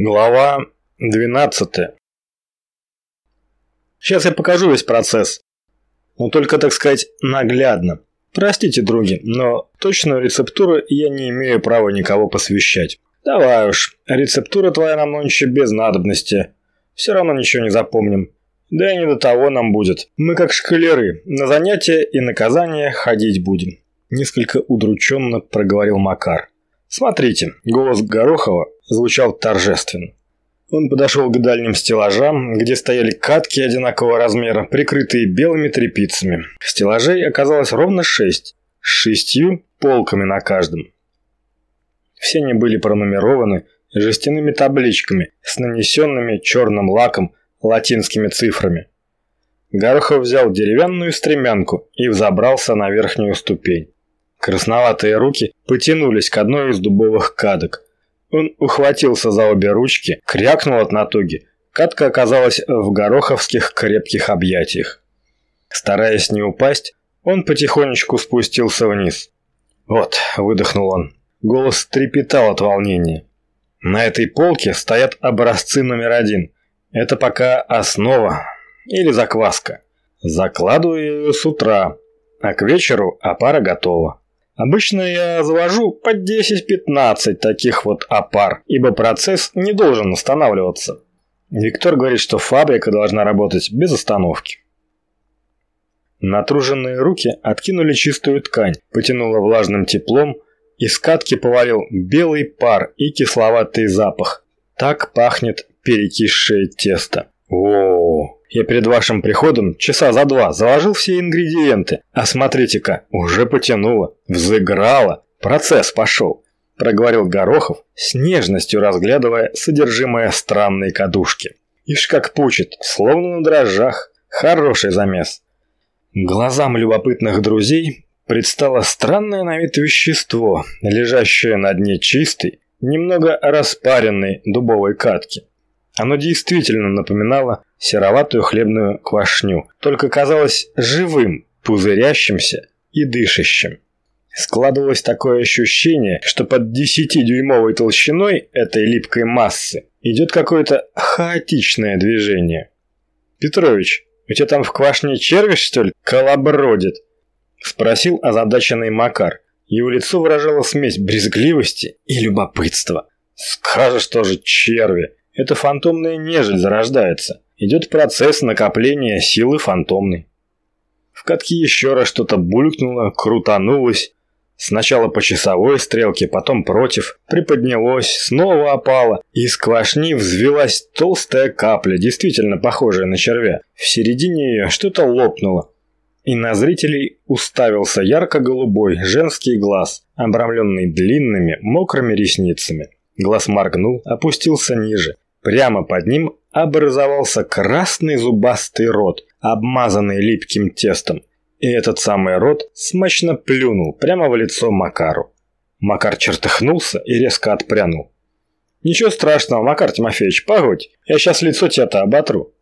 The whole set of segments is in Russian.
Глава 12. Сейчас я покажу весь процесс. Но только, так сказать, наглядно. Простите, други, но точную рецептуру я не имею права никого посвящать. Давай уж, рецептура твоя нам нонче без надобности. Все равно ничего не запомним. Да и не до того нам будет. Мы как шкалеры, на занятия и наказания ходить будем. Несколько удрученно проговорил Макар. Смотрите, голос Горохова звучал торжественно. Он подошел к дальним стеллажам, где стояли катки одинакового размера, прикрытые белыми тряпицами. Стеллажей оказалось ровно шесть, с шестью полками на каждом. Все они были пронумерованы жестяными табличками с нанесенными черным лаком латинскими цифрами. Горохов взял деревянную стремянку и взобрался на верхнюю ступень. Красноватые руки потянулись к одной из дубовых кадок. Он ухватился за обе ручки, крякнул от натуги. Катка оказалась в гороховских крепких объятиях. Стараясь не упасть, он потихонечку спустился вниз. «Вот», — выдохнул он. Голос трепетал от волнения. «На этой полке стоят образцы номер один. Это пока основа или закваска. Закладываю ее с утра, а к вечеру опара готова. Обычно я завожу по 10-15 таких вот опар, ибо процесс не должен останавливаться. Виктор говорит, что фабрика должна работать без остановки. Натруженные руки откинули чистую ткань, потянуло влажным теплом, из катки повалил белый пар и кисловатый запах. Так пахнет перекисшее тесто. О, я перед вашим приходом часа за два заложил все ингредиенты. А смотрите-ка, уже потянуло, взыграло, процесс пошел. Проговорил Горохов, с нежностью разглядывая содержимое странной кадушки. Ишь как пучит, словно на дрожжах. Хороший замес. Глазам любопытных друзей предстало странное на вид вещество, лежащее на дне чистой, немного распаренной дубовой катки. Оно действительно напоминало сероватую хлебную квашню, только казалось живым, пузырящимся и дышащим. Складывалось такое ощущение, что под 10-дюймовой толщиной этой липкой массы идет какое-то хаотичное движение. «Петрович, у тебя там в квашне червь, что ли, колобродит?» – спросил озадаченный Макар. Его лицо выражало смесь брезгливости и любопытства. «Скажешь тоже черви!» Это фантомная нежель зарождается. Идет процесс накопления силы фантомной. В катке еще раз что-то булькнуло, крутанулось. Сначала по часовой стрелке, потом против, приподнялось, снова опало, и из квашни взвелась толстая капля, действительно похожая на червя. В середине ее что-то лопнуло, и на зрителей уставился ярко-голубой женский глаз, обрамленный длинными мокрыми ресницами. Глаз моргнул, опустился ниже, Прямо под ним образовался красный зубастый рот, обмазанный липким тестом. И этот самый рот смачно плюнул прямо в лицо Макару. Макар чертыхнулся и резко отпрянул. «Ничего страшного, Макар Тимофеевич, погодь, я сейчас лицо тебя-то оботру».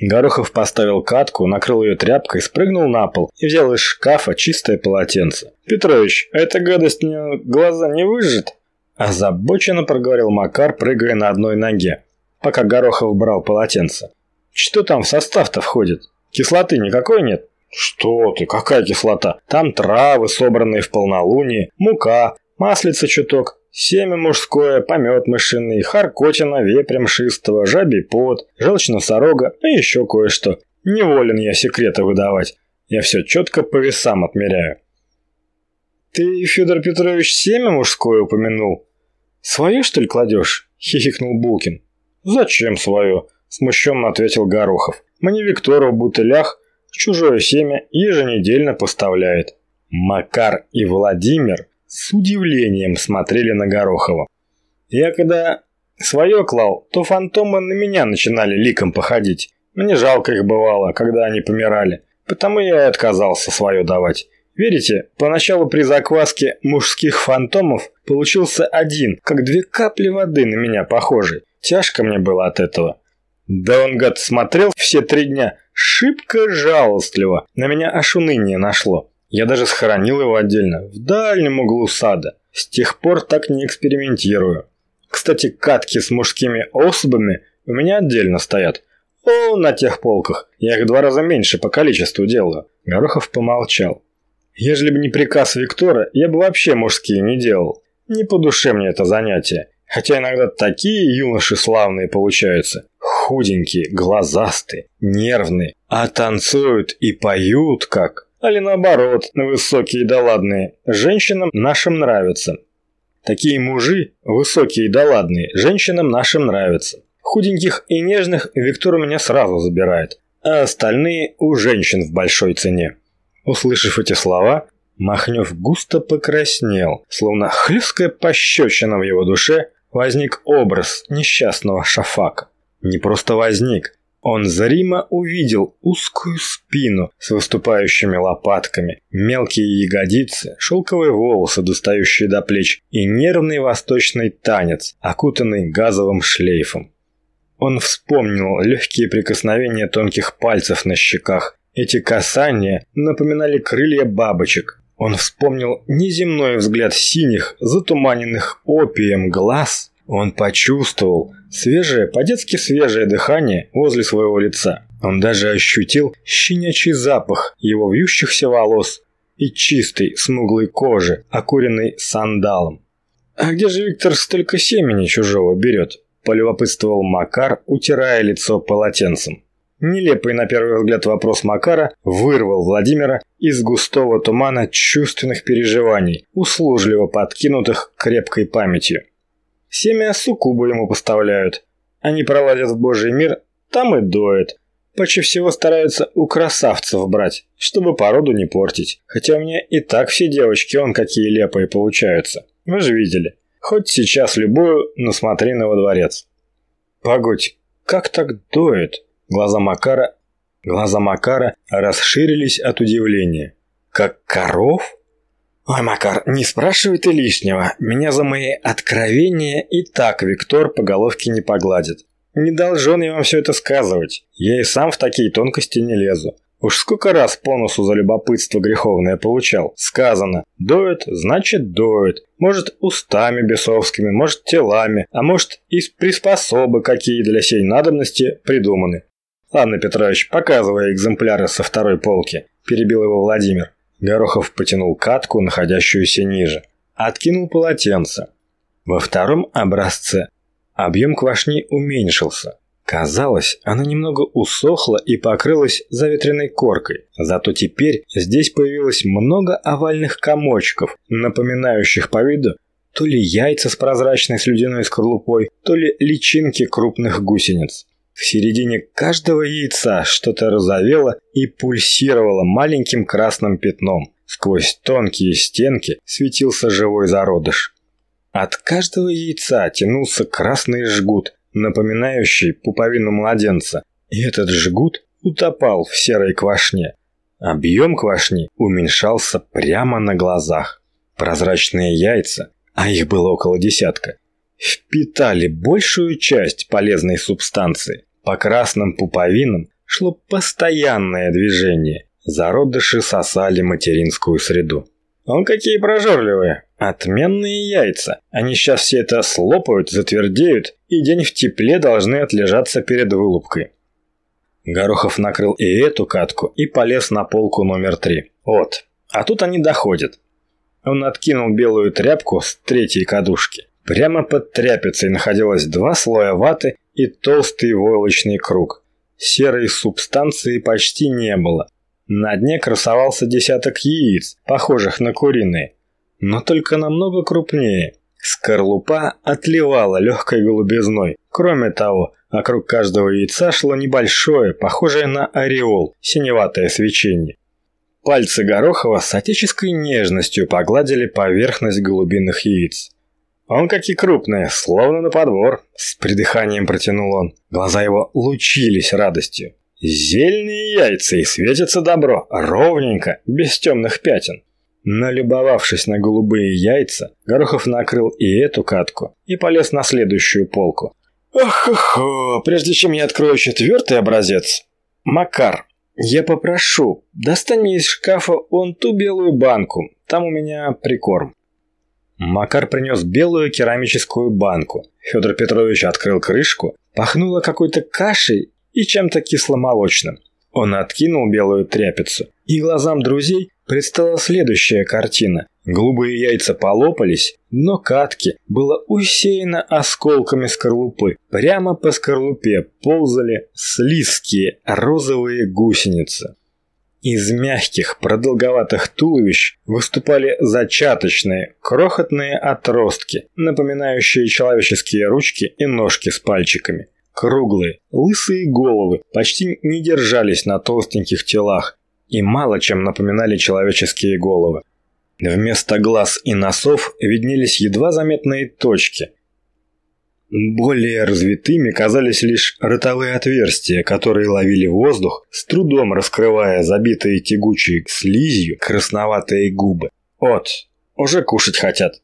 Горохов поставил катку, накрыл ее тряпкой, спрыгнул на пол и взял из шкафа чистое полотенце. «Петрович, а эта гадость мне глаза не выжжет?» Озабоченно проговорил Макар, прыгая на одной ноге, пока Горохов брал полотенце. «Что там в состав-то входит? Кислоты никакой нет?» «Что ты, какая кислота? Там травы, собранные в полнолуние, мука, маслица чуток, семя мужское, помет мышиный, харкотина, вепря мшистого, жабий пот, желчь носорога и еще кое-что. Не волен я секреты выдавать. Я все четко по весам отмеряю. «Ты, Федор Петрович, семя мужское упомянул?» «Свое, что ли, кладешь?» – хихикнул Булкин. «Зачем свое?» – смущенно ответил Горохов. «Мне Виктора в бутылях чужое семя еженедельно поставляет». Макар и Владимир с удивлением смотрели на Горохова. «Я когда свое клал, то фантомы на меня начинали ликом походить. Мне жалко их бывало, когда они помирали, потому я и отказался свое давать». Верите, поначалу при закваске мужских фантомов получился один, как две капли воды на меня похожий. Тяжко мне было от этого. Да он, гад, смотрел все три дня, шибко жалостливо. На меня аж уныние нашло. Я даже схоронил его отдельно, в дальнем углу сада. С тех пор так не экспериментирую. Кстати, катки с мужскими особами у меня отдельно стоят. О, на тех полках. Я их два раза меньше по количеству делаю. Горохов помолчал. Ежели бы не приказ Виктора, я бы вообще мужские не делал. Не по душе мне это занятие. Хотя иногда такие юноши славные получаются. Худенькие, глазастые, нервные. А танцуют и поют как. Али наоборот, высокие да ладные. Женщинам нашим нравятся. Такие мужи, высокие да ладные, женщинам нашим нравятся. Худеньких и нежных Виктор у меня сразу забирает, а остальные у женщин в большой цене. Услышав эти слова, Махнев густо покраснел, словно хлесткая пощечина в его душе, возник образ несчастного шафака. Не просто возник, он зримо увидел узкую спину с выступающими лопатками, мелкие ягодицы, шелковые волосы, достающие до плеч, и нервный восточный танец, окутанный газовым шлейфом. Он вспомнил легкие прикосновения тонких пальцев на щеках. Эти касания напоминали крылья бабочек. Он вспомнил неземной взгляд синих, затуманенных опием глаз. Он почувствовал, Свежее, по-детски свежее дыхание возле своего лица. Он даже ощутил щенячий запах его вьющихся волос и чистой, смуглой кожи, окуренной сандалом. «А где же Виктор столько семени чужого берет?» – полюбопытствовал Макар, утирая лицо полотенцем. Нелепый на первый взгляд вопрос Макара вырвал Владимира из густого тумана чувственных переживаний, услужливо подкинутых крепкой памятью. Семя суккубы ему поставляют. Они пролазят в божий мир, там и доят. Почти всего стараются у красавцев брать, чтобы породу не портить. Хотя меня и так все девочки он какие лепые получаются. Вы же видели. Хоть сейчас любую, но смотри на во дворец. Погодь, как так доет? Глаза Макара... Глаза Макара расширились от удивления. Как коров? «Ой, Макар, не спрашивай ты лишнего. Меня за мои откровения и так Виктор по головке не погладит. Не должен я вам все это сказывать. Я и сам в такие тонкости не лезу. Уж сколько раз по носу за любопытство греховное получал. Сказано, доет, значит доет. Может, устами бесовскими, может, телами, а может, и приспособы какие для сей надобности придуманы. Ладно, Петрович, показывай экземпляры со второй полки, перебил его Владимир. Горохов потянул катку, находящуюся ниже. Откинул полотенце. Во втором образце объем квашни уменьшился. Казалось, она немного усохла и покрылась заветренной коркой. Зато теперь здесь появилось много овальных комочков, напоминающих по виду то ли яйца с прозрачной слюдяной скорлупой, то ли личинки крупных гусениц. В середине каждого яйца что-то розовело и пульсировало маленьким красным пятном. Сквозь тонкие стенки светился живой зародыш. От каждого яйца тянулся красный жгут, напоминающий пуповину младенца, и этот жгут утопал в серой квашне. Объем квашни уменьшался прямо на глазах. Прозрачные яйца, а их было около десятка, впитали большую часть полезной субстанции. По красным пуповинам шло постоянное движение. Зародыши сосали материнскую среду. Он какие прожорливые. Отменные яйца. Они сейчас все это слопают, затвердеют, и день в тепле должны отлежаться перед вылупкой. Горохов накрыл и эту катку и полез на полку номер три. Вот. А тут они доходят. Он откинул белую тряпку с третьей кадушки. Прямо под тряпицей находилось два слоя ваты и толстый войлочный круг. Серой субстанции почти не было. На дне красовался десяток яиц, похожих на куриные, но только намного крупнее. Скорлупа отливала легкой голубизной. Кроме того, вокруг каждого яйца шло небольшое, похожее на ореол, синеватое свечение. Пальцы Горохова с отеческой нежностью погладили поверхность голубиных яиц. Он какие крупные, словно на подбор, с придыханием протянул он. Глаза его лучились радостью. Зельные яйца и светится добро, ровненько, без темных пятен. Налюбовавшись на голубые яйца, Горохов накрыл и эту катку и полез на следующую полку. «Ох-хо-хо, прежде чем я открою четвертый образец, Макар, я попрошу, достань мне из шкафа он ту белую банку, там у меня прикорм». Макар принес белую керамическую банку. Федор Петрович открыл крышку, пахнуло какой-то кашей и чем-то кисломолочным. Он откинул белую тряпицу, и глазам друзей предстала следующая картина. Голубые яйца полопались, но катки было усеяно осколками скорлупы. Прямо по скорлупе ползали слизкие розовые гусеницы. Из мягких, продолговатых туловищ выступали зачаточные, крохотные отростки, напоминающие человеческие ручки и ножки с пальчиками. Круглые, лысые головы почти не держались на толстеньких телах и мало чем напоминали человеческие головы. Вместо глаз и носов виднелись едва заметные точки, более развитыми казались лишь ротовые отверстия, которые ловили воздух, с трудом раскрывая забитые тягучей слизью красноватые губы. «От, уже кушать хотят.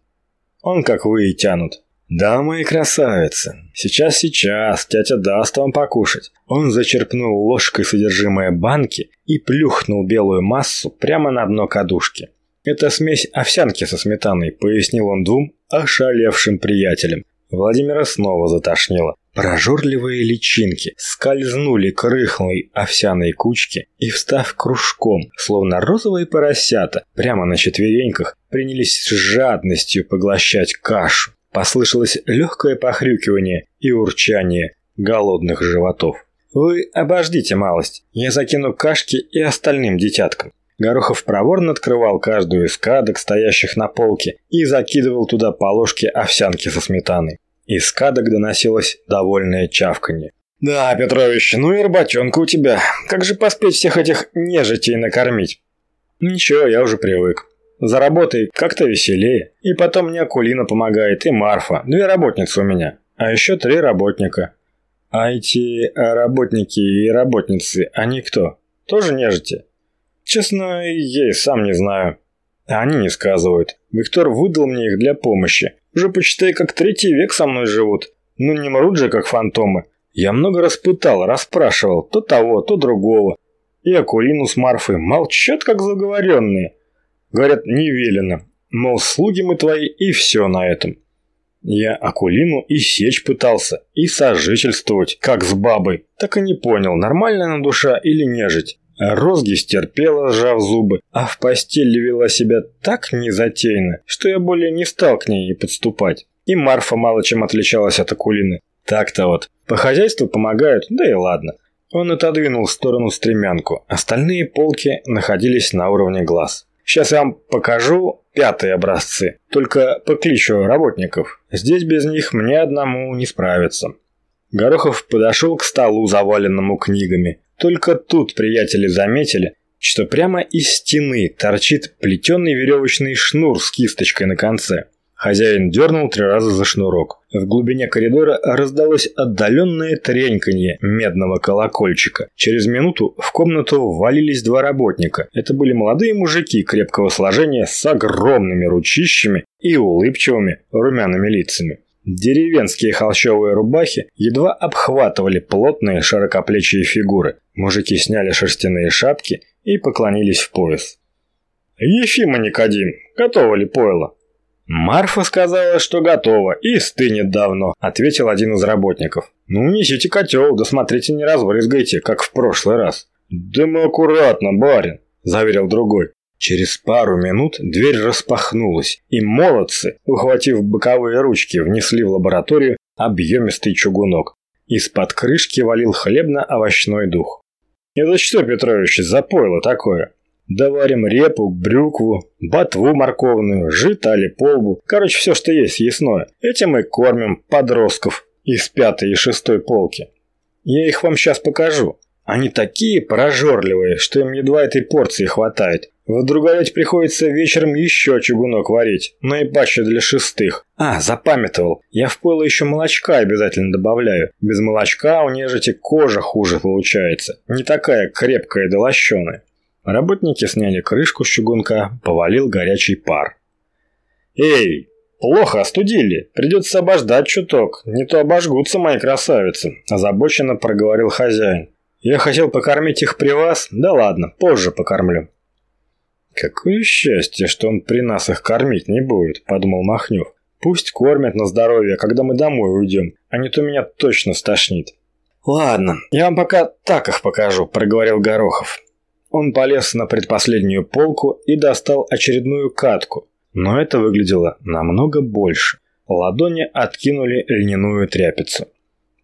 Он как вы и тянут». «Да, мои красавицы, сейчас-сейчас тятя даст вам покушать». Он зачерпнул ложкой содержимое банки и плюхнул белую массу прямо на дно кадушки. «Это смесь овсянки со сметаной», — пояснил он двум ошалевшим приятелям. Владимира снова затошнило. Прожорливые личинки скользнули к рыхлой овсяной кучке и, встав кружком, словно розовые поросята, прямо на четвереньках, принялись с жадностью поглощать кашу. Послышалось легкое похрюкивание и урчание голодных животов. «Вы обождите малость, я закину кашки и остальным детяткам». Горохов проворно открывал каждую из кадок, стоящих на полке, и закидывал туда по ложке овсянки со сметаной. Из кадок доносилось довольное чавканье. «Да, Петрович, ну и работенка у тебя. Как же поспеть всех этих нежитей накормить?» «Ничего, я уже привык. За работой как-то веселее. И потом мне Акулина помогает, и Марфа. Две работницы у меня. А еще три работника. А эти работники и работницы, они кто? Тоже нежити?» Честно, я и сам не знаю. А они не сказывают. Виктор выдал мне их для помощи. Уже почитай, как третий век со мной живут. Ну не мрут же, как фантомы. Я много раз пытал, расспрашивал. То того, то другого. И Акулину с Марфой молчат, как заговоренные. Говорят, не велено. Мол, слуги мы твои, и все на этом. Я Акулину и сечь пытался, и сожительствовать, как с бабой. Так и не понял, нормальная она душа или нежить. Розги стерпела, сжав зубы, а в постели вела себя так незатейно, что я более не стал к ней и подступать. И Марфа мало чем отличалась от Акулины. Так-то вот. По хозяйству помогают, да и ладно. Он отодвинул в сторону стремянку. Остальные полки находились на уровне глаз. Сейчас я вам покажу пятые образцы. Только покличу работников. Здесь без них мне одному не справиться. Горохов подошел к столу, заваленному книгами. Только тут приятели заметили, что прямо из стены торчит плетеный веревочный шнур с кисточкой на конце. Хозяин дернул три раза за шнурок. В глубине коридора раздалось отдаленное треньканье медного колокольчика. Через минуту в комнату ввалились два работника. Это были молодые мужики крепкого сложения с огромными ручищами и улыбчивыми румяными лицами. Деревенские холщовые рубахи едва обхватывали плотные широкоплечие фигуры. Мужики сняли шерстяные шапки и поклонились в пояс. «Ефима Никодим, готово ли пойло?» «Марфа сказала, что готово и стынет давно», — ответил один из работников. «Ну, несите котел, да смотрите, не разбрызгайте, как в прошлый раз». «Да мы аккуратно, барин», — заверил другой. Через пару минут дверь распахнулась, и молодцы, ухватив боковые ручки, внесли в лабораторию объемистый чугунок. Из-под крышки валил хлебно-овощной дух. «Это что, Петрович, за пойло такое?» Доварим репу, брюкву, ботву морковную, жито или полбу. Короче, все, что есть съестное. Этим мы кормим подростков из пятой и шестой полки. Я их вам сейчас покажу. Они такие прожорливые, что им едва этой порции хватает. В Друговете приходится вечером еще чугунок варить, наипаче для шестых. А, запамятовал. Я в пойло еще молочка обязательно добавляю. Без молочка у нежити кожа хуже получается. Не такая крепкая и долощеная. Работники сняли крышку с чугунка, повалил горячий пар. «Эй, плохо остудили. Придется обождать чуток. Не то обожгутся мои красавицы», – озабоченно проговорил хозяин. Я хотел покормить их при вас, да ладно, позже покормлю. Какое счастье, что он при нас их кормить не будет, подумал Махнев. Пусть кормят на здоровье, когда мы домой уйдем, а не то меня точно стошнит. Ладно, я вам пока так их покажу, проговорил Горохов. Он полез на предпоследнюю полку и достал очередную катку, но это выглядело намного больше. Ладони откинули льняную тряпицу.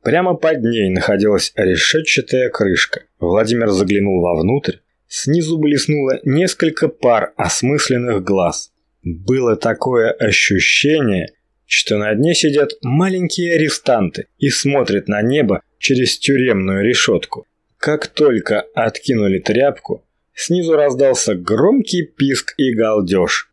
Прямо под ней находилась решетчатая крышка. Владимир заглянул вовнутрь. Снизу блеснуло несколько пар осмысленных глаз. Было такое ощущение, что на дне сидят маленькие арестанты и смотрят на небо через тюремную решетку. Как только откинули тряпку, снизу раздался громкий писк и галдеж.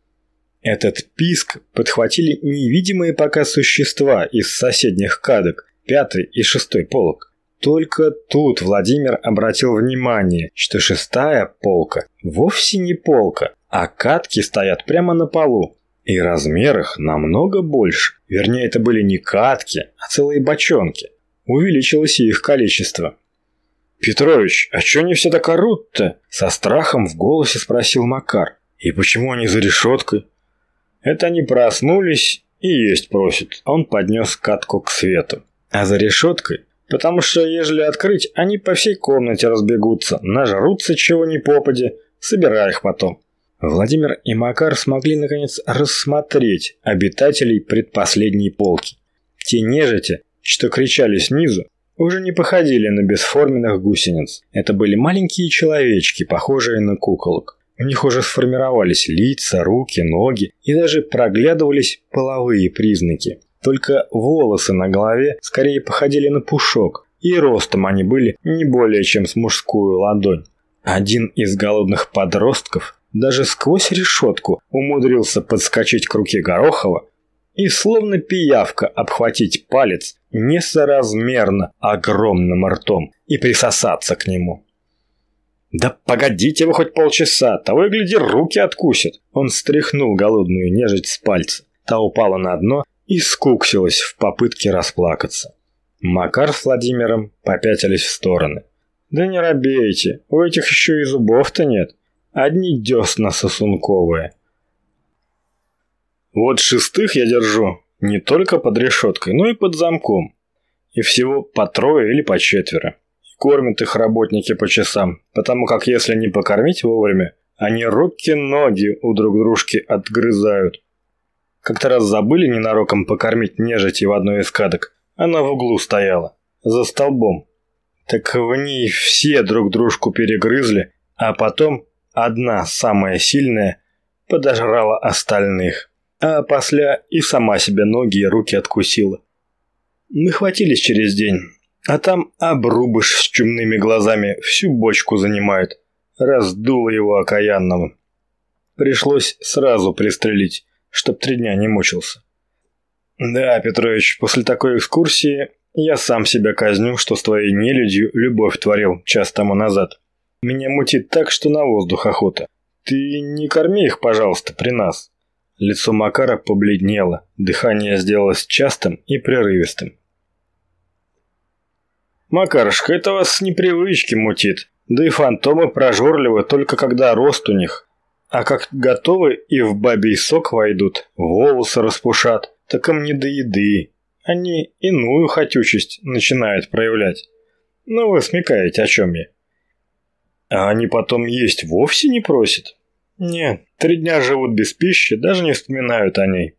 Этот писк подхватили невидимые пока существа из соседних кадок, пятый и шестой полок. Только тут Владимир обратил внимание, что шестая полка вовсе не полка, а катки стоят прямо на полу. И размер их намного больше. Вернее, это были не катки, а целые бочонки. Увеличилось и их количество. «Петрович, а чё они все так орут-то?» Со страхом в голосе спросил Макар. «И почему они за решеткой?» Это они проснулись и есть просят. Он поднес катку к свету. А за решеткой? Потому что, ежели открыть, они по всей комнате разбегутся, нажрутся чего ни попади, собирай их потом. Владимир и Макар смогли наконец рассмотреть обитателей предпоследней полки. Те нежити, что кричали снизу, уже не походили на бесформенных гусениц. Это были маленькие человечки, похожие на куколок. У них уже сформировались лица, руки, ноги и даже проглядывались половые признаки. Только волосы на голове скорее походили на пушок, и ростом они были не более чем с мужскую ладонь. Один из голодных подростков даже сквозь решетку умудрился подскочить к руке Горохова и словно пиявка обхватить палец несоразмерно огромным ртом и присосаться к нему. «Да погодите вы хоть полчаса, того и гляди, руки откусит!» Он стряхнул голодную нежить с пальца. Та упала на дно и скуксилась в попытке расплакаться. Макар с Владимиром попятились в стороны. «Да не робейте, у этих еще и зубов-то нет. Одни десна сосунковые». «Вот шестых я держу не только под решеткой, но и под замком. И всего по трое или по четверо. Кормят их работники по часам, потому как если не покормить вовремя, они руки-ноги у друг дружки отгрызают. Как-то раз забыли ненароком покормить нежити в одной из кадок. Она в углу стояла, за столбом. Так в ней все друг дружку перегрызли, а потом одна, самая сильная, подожрала остальных. А после и сама себе ноги и руки откусила. Мы хватились через день, а там обрубыш с чумными глазами всю бочку занимает. Раздуло его окаянного. Пришлось сразу пристрелить, чтоб три дня не мучился. Да, Петрович, после такой экскурсии я сам себя казню, что с твоей нелюдью любовь творил час тому назад. Меня мутит так, что на воздух охота. Ты не корми их, пожалуйста, при нас. Лицо Макара побледнело, дыхание сделалось частым и прерывистым. «Макарушка, это вас с непривычки мутит. Да и фантомы прожорливы только когда рост у них. А как готовы и в бабий сок войдут, волосы распушат, так им не до еды. Они иную хотючесть начинают проявлять. Ну вы смекаете, о чем я. А они потом есть вовсе не просят? Нет, три дня живут без пищи, даже не вспоминают о ней.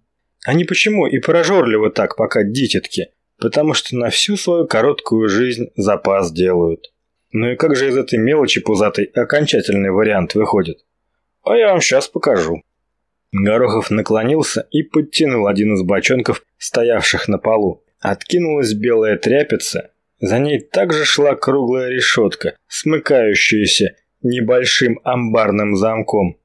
Они почему и прожорливы так, пока дитятки? потому что на всю свою короткую жизнь запас делают. Ну и как же из этой мелочи пузатой окончательный вариант выходит? А я вам сейчас покажу. Горохов наклонился и подтянул один из бочонков, стоявших на полу. Откинулась белая тряпица, за ней также шла круглая решетка, смыкающаяся небольшим амбарным замком.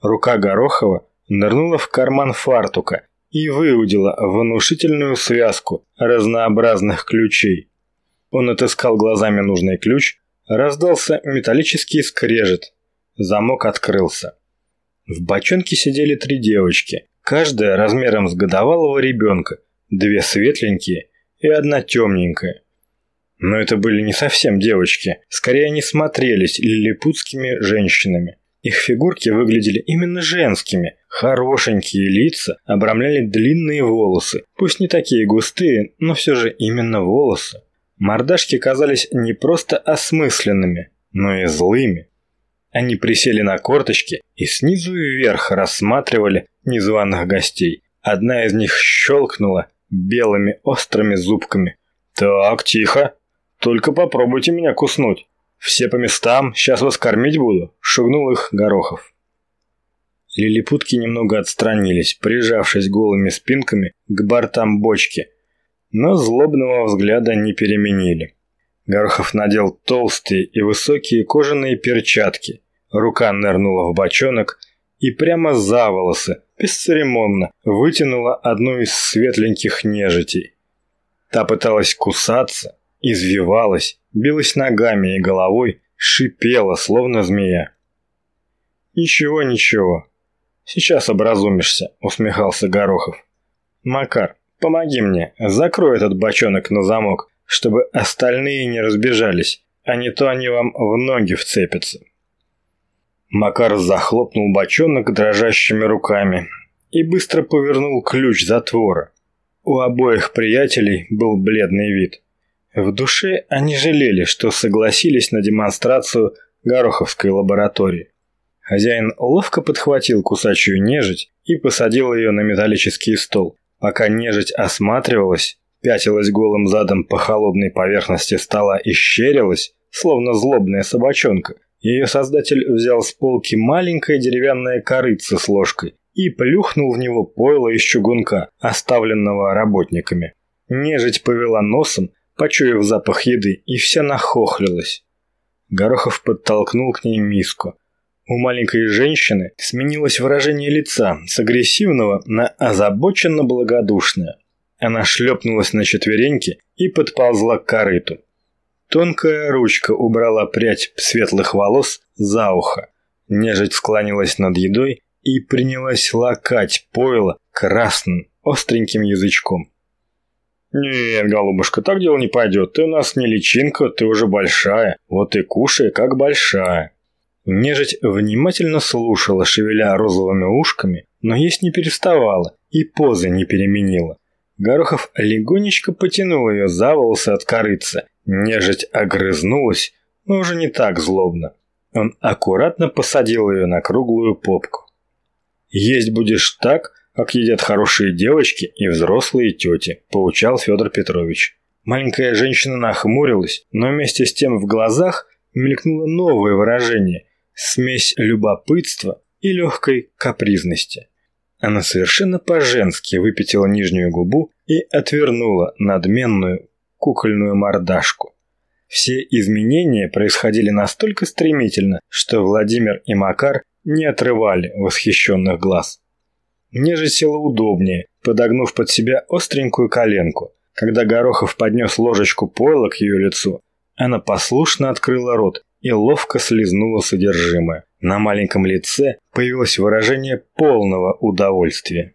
Рука Горохова нырнула в карман фартука и выудила внушительную связку разнообразных ключей. Он отыскал глазами нужный ключ, раздался металлический скрежет. Замок открылся. В бочонке сидели три девочки, каждая размером с годовалого ребенка, две светленькие и одна темненькая. Но это были не совсем девочки, скорее они смотрелись лилипутскими женщинами. Их фигурки выглядели именно женскими. Хорошенькие лица обрамляли длинные волосы, пусть не такие густые, но все же именно волосы. Мордашки казались не просто осмысленными, но и злыми. Они присели на корточки и снизу вверх рассматривали незваных гостей. Одна из них щелкнула белыми острыми зубками. «Так, тихо. Только попробуйте меня куснуть. Все по местам, сейчас вас кормить буду», — шугнул их Горохов. Лилипутки немного отстранились, прижавшись голыми спинками к бортам бочки, но злобного взгляда не переменили. Горохов надел толстые и высокие кожаные перчатки. Рука нырнула в бочонок и прямо за волосы, бесцеремонно, вытянула одну из светленьких нежитей. Та пыталась кусаться, извивалась, билась ногами и головой, шипела, словно змея. «Ничего, ничего. Сейчас образумишься», — усмехался Горохов. «Макар, помоги мне, закрой этот бочонок на замок, чтобы остальные не разбежались, а не то они вам в ноги вцепятся. Макар захлопнул бочонок дрожащими руками и быстро повернул ключ затвора. У обоих приятелей был бледный вид. В душе они жалели, что согласились на демонстрацию Гороховской лаборатории. Хозяин ловко подхватил кусачую нежить и посадил ее на металлический стол. Пока нежить осматривалась, пятилась голым задом по холодной поверхности стола и щерилась, словно злобная собачонка. Ее создатель взял с полки маленькое деревянное корыце с ложкой и плюхнул в него пойло из чугунка, оставленного работниками. Нежить повела носом, почуяв запах еды, и вся нахохлилась. Горохов подтолкнул к ней миску. У маленькой женщины сменилось выражение лица с агрессивного на озабоченно благодушное. Она шлепнулась на четвереньки и подползла к корыту. Тонкая ручка убрала прядь светлых волос за ухо. Нежить склонилась над едой и принялась лакать пойло красным, остреньким язычком. «Нет, голубушка, так дело не пойдет. Ты у нас не личинка, ты уже большая. Вот и кушай, как большая». Нежить внимательно слушала, шевеля розовыми ушками, но есть не переставала и позы не переменила. Горохов легонечко потянул ее за волосы от корыца. Нежить огрызнулась, но уже не так злобно. Он аккуратно посадил ее на круглую попку. «Есть будешь так, как едят хорошие девочки и взрослые тети», – поучал Федор Петрович. Маленькая женщина нахмурилась, но вместе с тем в глазах мелькнуло новое выражение – смесь любопытства и легкой капризности. Она совершенно по-женски выпятила нижнюю губу и отвернула надменную кукольную мордашку. Все изменения происходили настолько стремительно, что Владимир и Макар не отрывали восхищенных глаз. Мне села удобнее, подогнув под себя остренькую коленку. Когда Горохов поднес ложечку пойла к ее лицу, она послушно открыла рот и ловко слезнула содержимое. На маленьком лице появилось выражение полного удовольствия.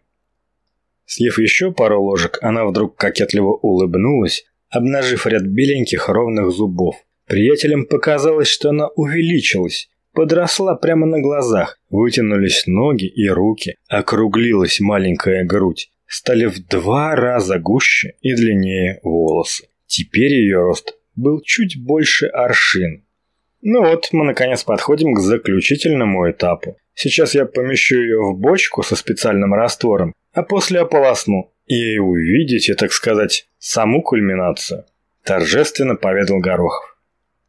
Съев еще пару ложек, она вдруг кокетливо улыбнулась, обнажив ряд беленьких ровных зубов. Приятелям показалось, что она увеличилась, подросла прямо на глазах, вытянулись ноги и руки, округлилась маленькая грудь, стали в два раза гуще и длиннее волосы. Теперь ее рост был чуть больше аршин. Ну вот, мы наконец подходим к заключительному этапу. Сейчас я помещу ее в бочку со специальным раствором, а после ополосну. И увидите, так сказать, саму кульминацию. Торжественно поведал Горохов.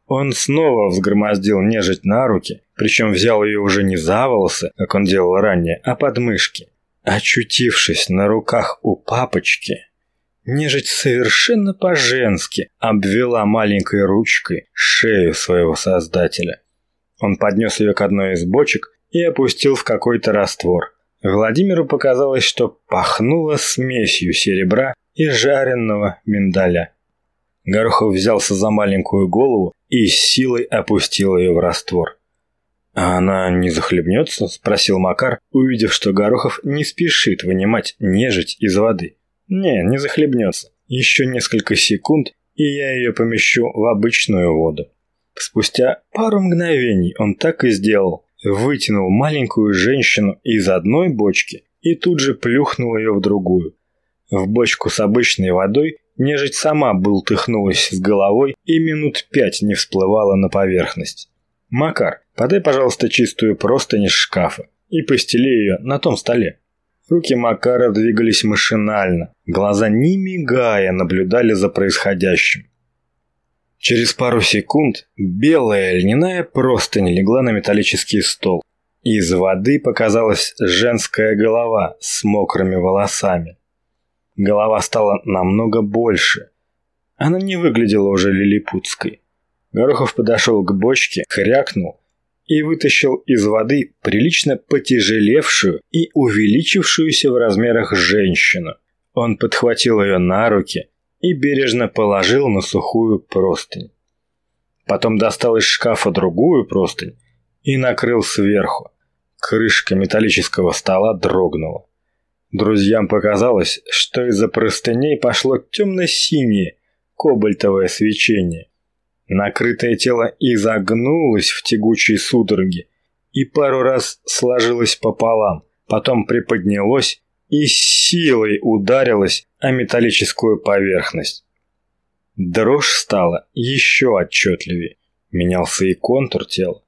Он снова взгромоздил нежить на руки, причем взял ее уже не за волосы, как он делал ранее, а под мышки. Очутившись на руках у папочки, Нежить совершенно по-женски обвела маленькой ручкой шею своего создателя. Он поднес ее к одной из бочек и опустил в какой-то раствор. Владимиру показалось, что пахнуло смесью серебра и жареного миндаля. Горохов взялся за маленькую голову и с силой опустил ее в раствор. «А она не захлебнется?» – спросил Макар, увидев, что Горохов не спешит вынимать нежить из воды. Не, не захлебнется. Еще несколько секунд, и я ее помещу в обычную воду. Спустя пару мгновений он так и сделал. вытянул маленькую женщину из одной бочки и тут же плюхнул ее в другую. В бочку с обычной водой нежить сама бултыхнулась с головой и минут пять не всплывала на поверхность. «Макар, подай, пожалуйста, чистую простынь из шкафа и постели ее на том столе». Руки Макара двигались машинально, глаза не мигая наблюдали за происходящим. Через пару секунд белая льняная простынь легла на металлический стол. Из воды показалась женская голова с мокрыми волосами. Голова стала намного больше. Она не выглядела уже лилипутской. Горохов подошел к бочке, хрякнул и вытащил из воды прилично потяжелевшую и увеличившуюся в размерах женщину. Он подхватил ее на руки и бережно положил на сухую простынь. Потом достал из шкафа другую простынь и накрыл сверху. Крышка металлического стола дрогнула. Друзьям показалось, что из-за простыней пошло темно-синее кобальтовое свечение. Накрытое тело изогнулось в тягучей судороге и пару раз сложилось пополам, потом приподнялось и силой ударилось о металлическую поверхность. Дрожь стала еще отчетливее. Менялся и контур тела.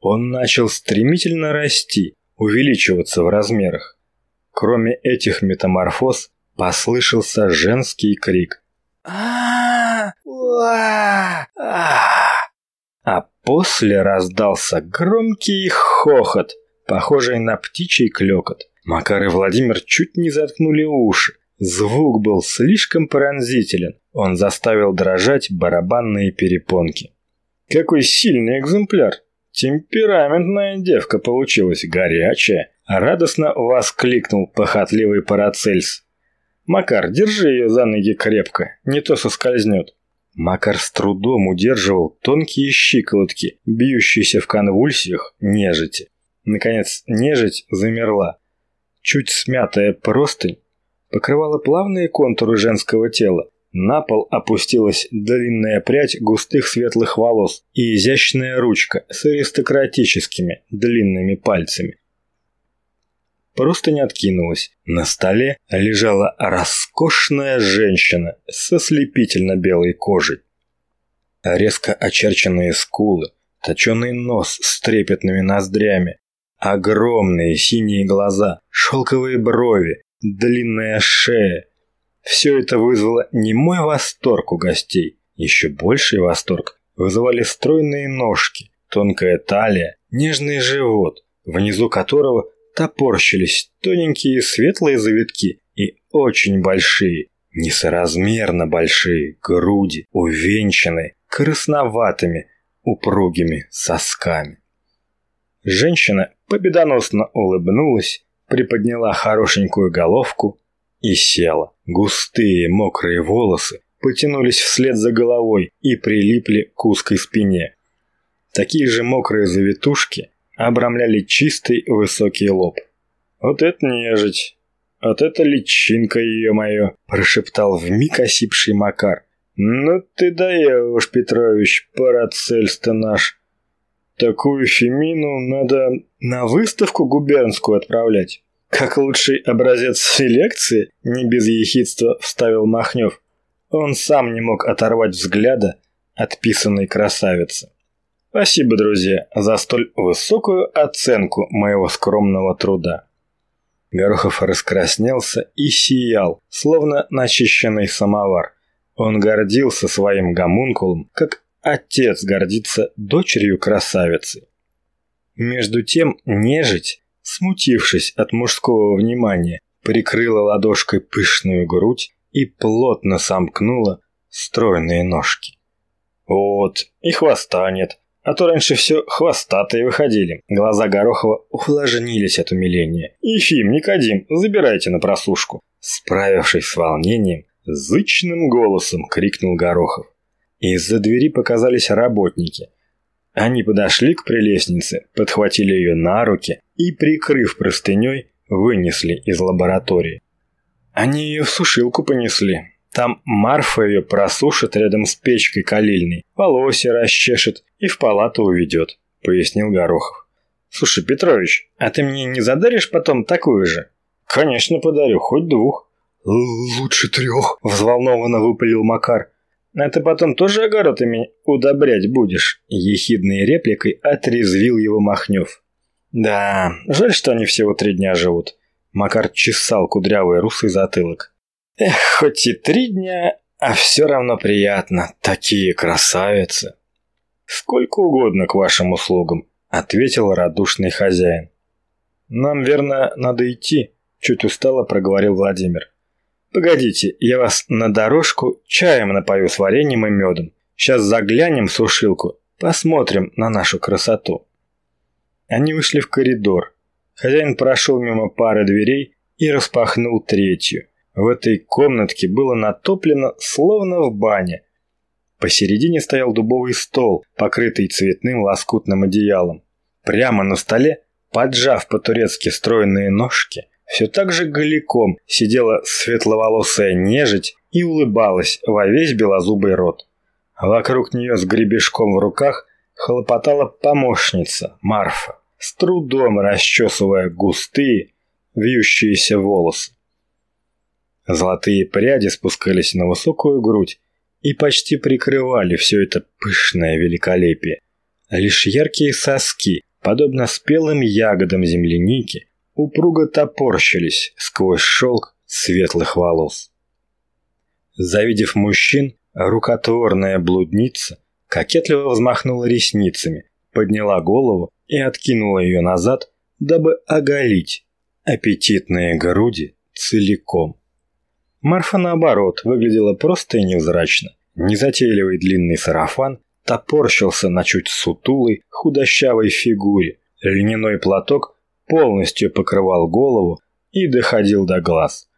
Он начал стремительно расти, увеличиваться в размерах. Кроме этих метаморфоз послышался женский крик. а А после раздался громкий хохот, похожий на птичий клёкот. Макар и Владимир чуть не заткнули уши. Звук был слишком пронзителен. Он заставил дрожать барабанные перепонки. Какой сильный экземпляр! Темпераментная девка получилась, горячая. Радостно воскликнул похотливый Парацельс. «Макар, держи ее за ноги крепко, не то соскользнет». Макар с трудом удерживал тонкие щиколотки, бьющиеся в конвульсиях нежити. Наконец, нежить замерла. Чуть смятая простынь покрывала плавные контуры женского тела. На пол опустилась длинная прядь густых светлых волос и изящная ручка с аристократическими длинными пальцами. Просто не откинулась. На столе лежала роскошная женщина со слепительно белой кожей. Резко очерченные скулы, точеный нос с трепетными ноздрями, Огромные синие глаза, шелковые брови, длинная шея. Все это вызвало немой восторг у гостей. Еще больший восторг вызывали стройные ножки, тонкая талия, нежный живот, внизу которого топорщились тоненькие светлые завитки и очень большие, несоразмерно большие груди, увенчанные красноватыми упругими сосками. Женщина победоносно улыбнулась, приподняла хорошенькую головку и села. Густые мокрые волосы потянулись вслед за головой и прилипли к узкой спине. Такие же мокрые завитушки обрамляли чистый высокий лоб. «Вот это нежить! Вот это личинка ее мое!» – прошептал вмиг осипший Макар. «Ну ты даешь, Петрович, парацельс-то наш!» Такую фемину надо на выставку губернскую отправлять. Как лучший образец селекции, не без ехидства вставил Махнев. Он сам не мог оторвать взгляда от писанной красавицы. Спасибо, друзья, за столь высокую оценку моего скромного труда. Горохов раскраснелся и сиял, словно начищенный самовар. Он гордился своим гомункулом, как отец гордится дочерью красавицы. Между тем нежить, смутившись от мужского внимания, прикрыла ладошкой пышную грудь и плотно сомкнула стройные ножки. Вот, и хвоста нет, а то раньше все хвостатые выходили. Глаза Горохова увлажнились от умиления. «Ефим, Никодим, забирайте на просушку!» Справившись с волнением, зычным голосом крикнул Горохов. Из-за двери показались работники. Они подошли к прелестнице, подхватили ее на руки и, прикрыв простыней, вынесли из лаборатории. Они ее в сушилку понесли. Там Марфа ее просушит рядом с печкой калильной, волосы расчешет и в палату уведет, пояснил Горохов. Слушай, Петрович, а ты мне не задаришь потом такую же? Конечно, подарю, хоть двух. Лучше трех, взволнованно выпалил Макар. А ты потом тоже огородами удобрять будешь? Ехидной репликой отрезвил его Махнев. Да, жаль, что они всего три дня живут. Макар чесал кудрявый русый затылок. Эх, хоть и три дня, а все равно приятно. Такие красавицы. Сколько угодно к вашим услугам, ответил радушный хозяин. Нам, верно, надо идти, чуть устало проговорил Владимир. Погодите, я вас на дорожку чаем напою с вареньем и медом. Сейчас заглянем в сушилку, посмотрим на нашу красоту. Они вышли в коридор. Хозяин прошел мимо пары дверей и распахнул третью. В этой комнатке было натоплено словно в бане. Посередине стоял дубовый стол, покрытый цветным лоскутным одеялом. Прямо на столе, поджав по-турецки стройные ножки, все так же голиком сидела светловолосая нежить и улыбалась во весь белозубый рот. Вокруг нее с гребешком в руках хлопотала помощница Марфа, с трудом расчесывая густые, вьющиеся волосы. Золотые пряди спускались на высокую грудь и почти прикрывали все это пышное великолепие. Лишь яркие соски, подобно спелым ягодам земляники, упруго топорщились сквозь шелк светлых волос. Завидев мужчин, рукотворная блудница кокетливо взмахнула ресницами, подняла голову и откинула ее назад, дабы оголить аппетитные груди целиком. Марфа, наоборот, выглядела просто и невзрачно. Незатейливый длинный сарафан топорщился на чуть сутулой, худощавой фигуре. Льняной платок полностью покрывал голову и доходил до глаз.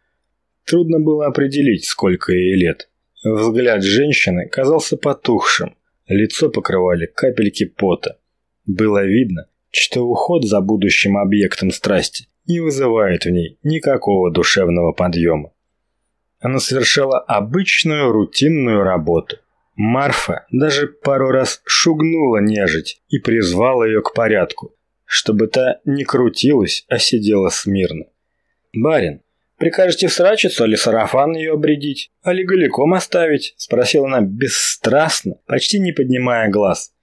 Трудно было определить, сколько ей лет. Взгляд женщины казался потухшим, лицо покрывали капельки пота. Было видно, что уход за будущим объектом страсти не вызывает в ней никакого душевного подъема. Она совершала обычную рутинную работу. Марфа даже пару раз шугнула нежить и призвала ее к порядку, чтобы та не крутилась, а сидела смирно. «Барин, прикажете всрачиться или сарафан ее обредить, али голиком оставить?» – спросила она бесстрастно, почти не поднимая глаз.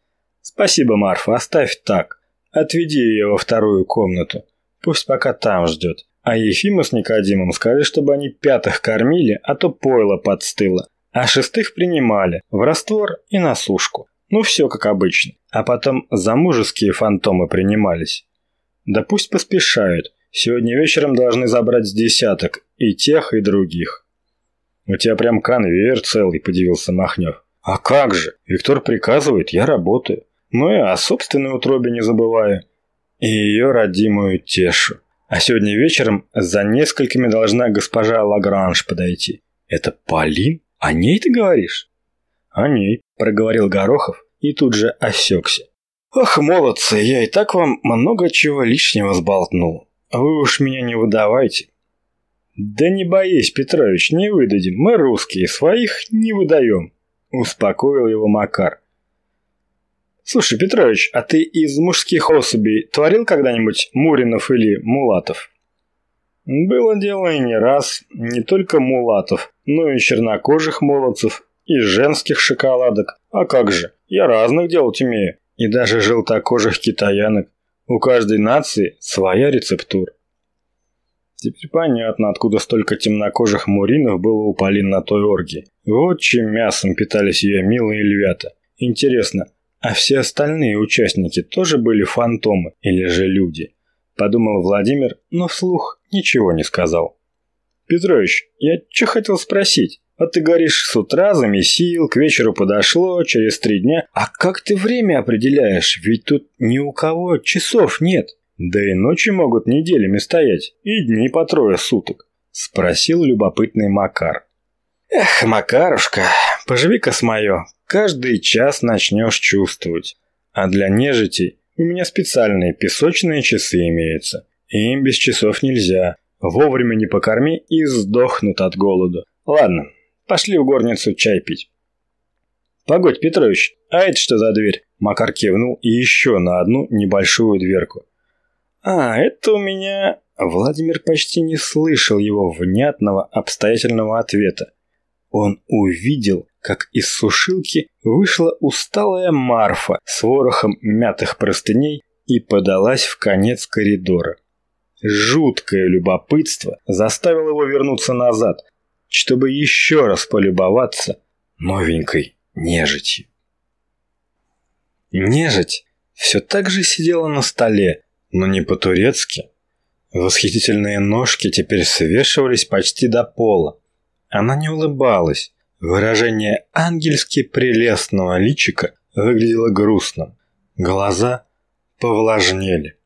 «Спасибо, Марфа, оставь так. Отведи ее во вторую комнату. Пусть пока там ждет. А Ефиму с Никодимом скажи, чтобы они пятых кормили, а то пойло подстыло, а шестых принимали в раствор и на сушку. Ну все как обычно а потом замужеские фантомы принимались. Да пусть поспешают, сегодня вечером должны забрать с десяток и тех, и других. У тебя прям конвейер целый, подивился Махнев. А как же, Виктор приказывает, я работаю. Ну и о собственной утробе не забываю. И ее родимую тешу. А сегодня вечером за несколькими должна госпожа Лагранж подойти. Это Полин? О ней ты говоришь? О ней, проговорил Горохов и тут же осекся. «Ох, молодцы, я и так вам много чего лишнего сболтнул. Вы уж меня не выдавайте». «Да не боись, Петрович, не выдадим. Мы русские, своих не выдаем», – успокоил его Макар. «Слушай, Петрович, а ты из мужских особей творил когда-нибудь Муринов или Мулатов?» «Было дело и не раз. Не только Мулатов, но и чернокожих молодцев, и женских шоколадок. А как же, я разных делать умею. И даже желтокожих китаянок. У каждой нации своя рецептура. Теперь понятно, откуда столько темнокожих муринов было у Полин на той оргии. Вот чем мясом питались ее милые львята. Интересно, а все остальные участники тоже были фантомы или же люди? Подумал Владимир, но вслух ничего не сказал. Петрович, я что хотел спросить? А ты говоришь, с утра замесил, к вечеру подошло, через три дня. А как ты время определяешь? Ведь тут ни у кого часов нет. Да и ночи могут неделями стоять, и дни по трое суток. Спросил любопытный Макар. Эх, Макарушка, поживи-ка с моё. Каждый час начнешь чувствовать. А для нежити у меня специальные песочные часы имеются. Им без часов нельзя. Вовремя не покорми и сдохнут от голода. Ладно, Пошли в горницу чай пить. Погодь, Петрович, а это что за дверь? Макар кивнул и еще на одну небольшую дверку. А, это у меня... Владимир почти не слышал его внятного обстоятельного ответа. Он увидел, как из сушилки вышла усталая Марфа с ворохом мятых простыней и подалась в конец коридора. Жуткое любопытство заставило его вернуться назад, чтобы еще раз полюбоваться новенькой нежитью. Нежить все так же сидела на столе, но не по-турецки. Восхитительные ножки теперь свешивались почти до пола. Она не улыбалась. Выражение ангельски прелестного личика выглядело грустным. Глаза повлажнели.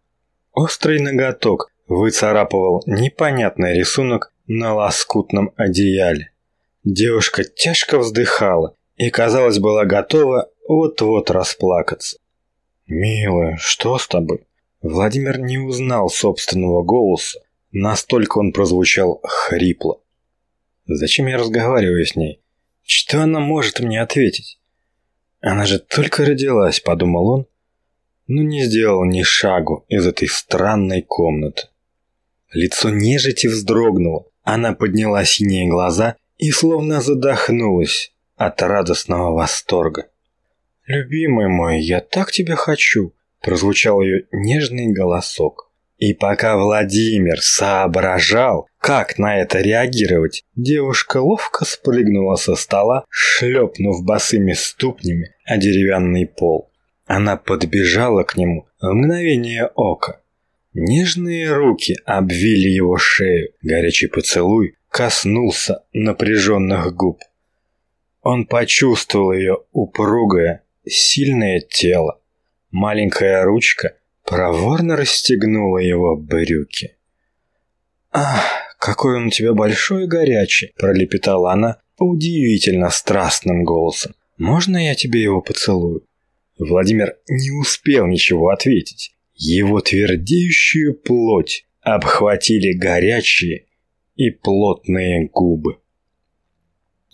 Острый ноготок выцарапывал непонятный рисунок на лоскутном одеяле. Девушка тяжко вздыхала и, казалось, была готова вот-вот расплакаться. «Милая, что с тобой?» Владимир не узнал собственного голоса, настолько он прозвучал хрипло. «Зачем я разговариваю с ней? Что она может мне ответить?» «Она же только родилась», — подумал он, но не сделал ни шагу из этой странной комнаты. Лицо нежити вздрогнуло, она подняла синие глаза и словно задохнулась от радостного восторга. «Любимый мой, я так тебя хочу!» – прозвучал ее нежный голосок. И пока Владимир соображал, как на это реагировать, девушка ловко спрыгнула со стола, шлепнув босыми ступнями о деревянный пол. Она подбежала к нему в мгновение ока. Нежные руки обвили его шею, горячий поцелуй коснулся напряженных губ. Он почувствовал ее упругое, сильное тело. Маленькая ручка проворно расстегнула его брюки. «Ах, какой он у тебя большой и горячий!» – пролепетала она удивительно страстным голосом. «Можно я тебе его поцелую?» Владимир не успел ничего ответить. Его твердеющую плоть обхватили горячие и плотные губы.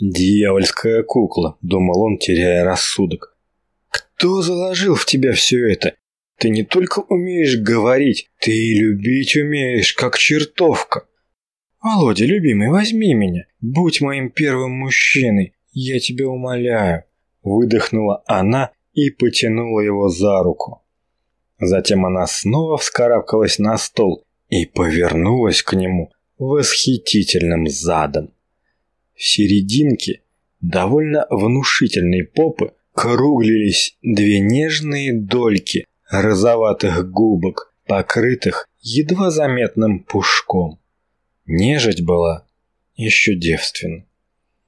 «Дьявольская кукла», — думал он, теряя рассудок. Кто заложил в тебя все это? Ты не только умеешь говорить, ты и любить умеешь, как чертовка. Володя, любимый, возьми меня. Будь моим первым мужчиной, я тебя умоляю. Выдохнула она и потянула его за руку. Затем она снова вскарабкалась на стол и повернулась к нему восхитительным задом. В серединке довольно внушительной попы круглились две нежные дольки розоватых губок, покрытых едва заметным пушком. Нежить была еще девственна.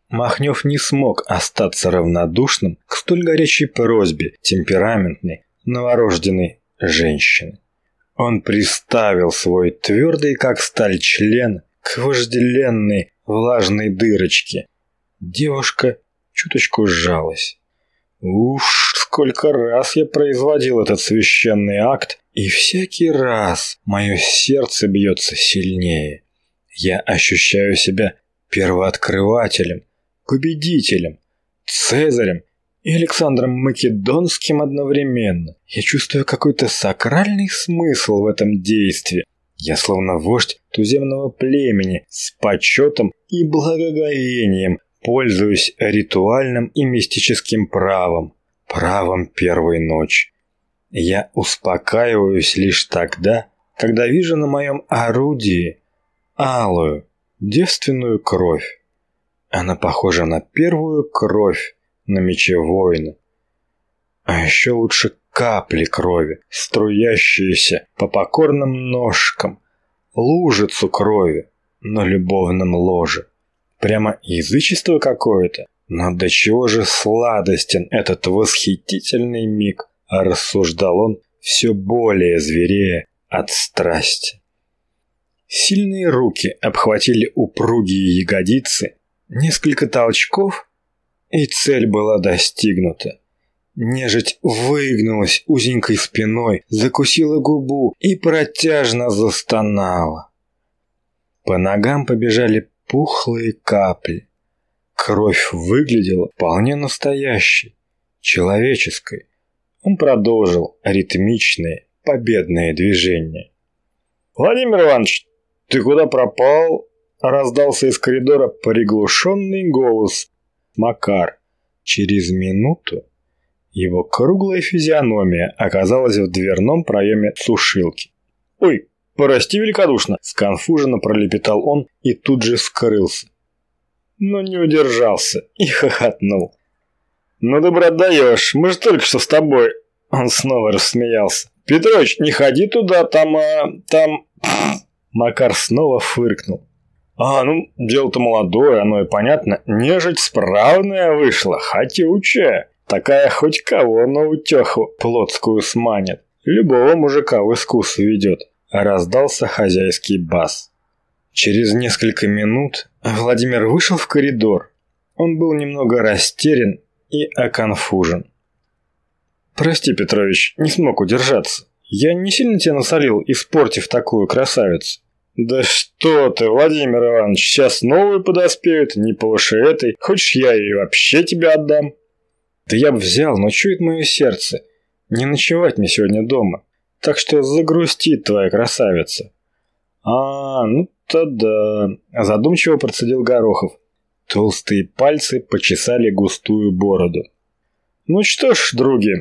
Махнев не смог остаться равнодушным к столь горячей просьбе темпераментной, новорожденной женщины. Он приставил свой твердый, как сталь, член к вожделенной влажной дырочке. Девушка чуточку сжалась. Уж сколько раз я производил этот священный акт, и всякий раз мое сердце бьется сильнее. Я ощущаю себя первооткрывателем, победителем, Цезарем и Александром Македонским одновременно. Я чувствую какой-то сакральный смысл в этом действии. Я словно вождь туземного племени с почетом и благоговением пользуюсь ритуальным и мистическим правом, правом первой ночи. Я успокаиваюсь лишь тогда, когда вижу на моем орудии алую, девственную кровь. Она похожа на первую кровь на мече воина. А еще лучше капли крови, струящиеся по покорным ножкам, лужицу крови на любовном ложе. Прямо язычество какое-то. Но до чего же сладостен этот восхитительный миг, рассуждал он все более зверея от страсти. Сильные руки обхватили упругие ягодицы, несколько толчков, и цель была достигнута. Нежить выгнулась узенькой спиной, закусила губу и протяжно застонала. По ногам побежали пухлые капли. Кровь выглядела вполне настоящей, человеческой. Он продолжил ритмичные, победные движения. «Владимир Иванович, ты куда пропал?» Раздался из коридора приглушенный голос. Макар. Через минуту его круглая физиономия оказалась в дверном проеме сушилки. «Ой, прости великодушно!» – сконфуженно пролепетал он и тут же скрылся. Но не удержался и хохотнул. «Ну, добро даешь, мы же только что с тобой...» Он снова рассмеялся. «Петрович, не ходи туда, там... А, там...» Макар снова фыркнул. «А, ну, дело-то молодое, оно и понятно. Нежить справная вышла, хотючая. Такая хоть кого на утеху плотскую сманит. Любого мужика в искус ведет», – раздался хозяйский бас. Через несколько минут Владимир вышел в коридор. Он был немного растерян и оконфужен. «Прости, Петрович, не смог удержаться. Я не сильно тебя насолил, испортив такую красавицу». «Да что ты, Владимир Иванович, сейчас новые подоспеют, не повыше этой. Хочешь, я ей вообще тебя отдам?» «Да я бы взял, но чует мое сердце. Не ночевать мне сегодня дома. Так что загрустит твоя красавица». «А, ну то да», – задумчиво процедил Горохов. Толстые пальцы почесали густую бороду. «Ну что ж, други,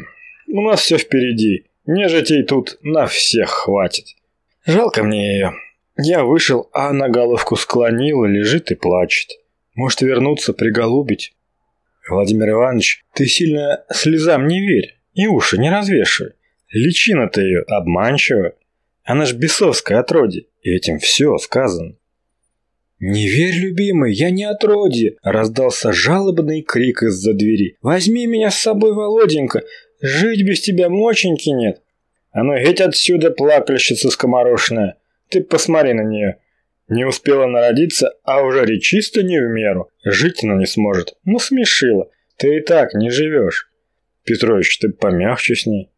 у нас все впереди. Нежитей тут на всех хватит. Жалко мне ее. Я вышел, а она головку склонила, лежит и плачет. Может вернуться, приголубить?» «Владимир Иванович, ты сильно слезам не верь и уши не развешивай. Личина-то ее обманчива. Она ж бесовская отродье, этим все сказано. «Не верь, любимый, я не отродье!» – раздался жалобный крик из-за двери. «Возьми меня с собой, Володенька! Жить без тебя моченьки нет!» «А ну, ведь отсюда, плакальщица скоморошная! Ты посмотри на нее!» Не успела народиться, а уже речисто не в меру. Жить она не сможет. Ну, смешила. Ты и так не живешь. Петрович, ты помягче с ней.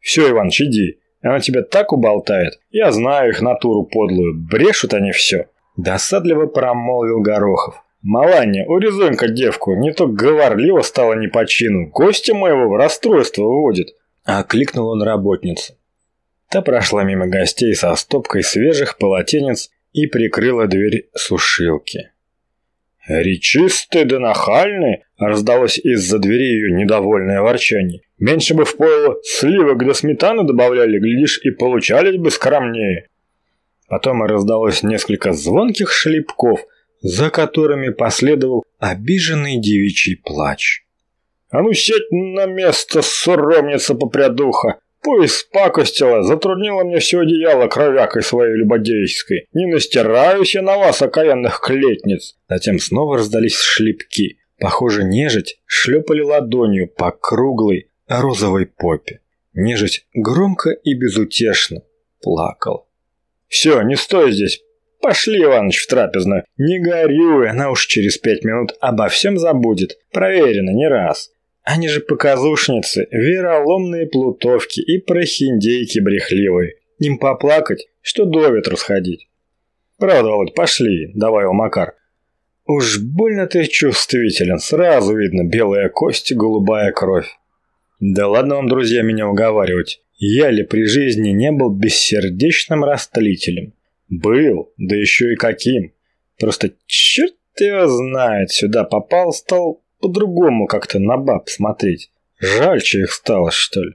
Все, Иваныч, иди. Она тебя так уболтает. Я знаю их натуру подлую. Брешут они все. Досадливо промолвил Горохов. «Маланья, урезонь-ка девку, не то говорливо стало не по чину, гостя моего в расстройство вводит!» Окликнул он работницу. Та прошла мимо гостей со стопкой свежих полотенец и прикрыла дверь сушилки. «Речистый да нахальный!» – раздалось из-за двери ее недовольное ворчание. «Меньше бы в пойло сливок до сметаны добавляли, глядишь, и получались бы скромнее!» Потом раздалось несколько звонких шлепков, за которыми последовал обиженный девичий плач. «А ну сядь на место, соромница попрядуха! Пояс пакостила, затруднила мне все одеяло кровякой своей любодейской. Не настираюсь я на вас, окаянных клетниц!» Затем снова раздались шлепки. Похоже, нежить шлепали ладонью по круглой розовой попе. Нежить громко и безутешно плакал. «Все, не стой здесь. Пошли, Иваныч, в трапезную. Не горюй, она уж через пять минут обо всем забудет. Проверено не раз. Они же показушницы, вероломные плутовки и прохиндейки брехливые. Им поплакать, что до ветру сходить. Правда, Володь, пошли, давай, Макар. Уж больно ты чувствителен, сразу видно белая кость и голубая кровь. Да ладно вам, друзья, меня уговаривать. Я ли при жизни не был бессердечным растлителем? Был, да еще и каким. Просто черт его знает, сюда попал, стал по-другому как-то на баб смотреть. Жальче их стало, что ли?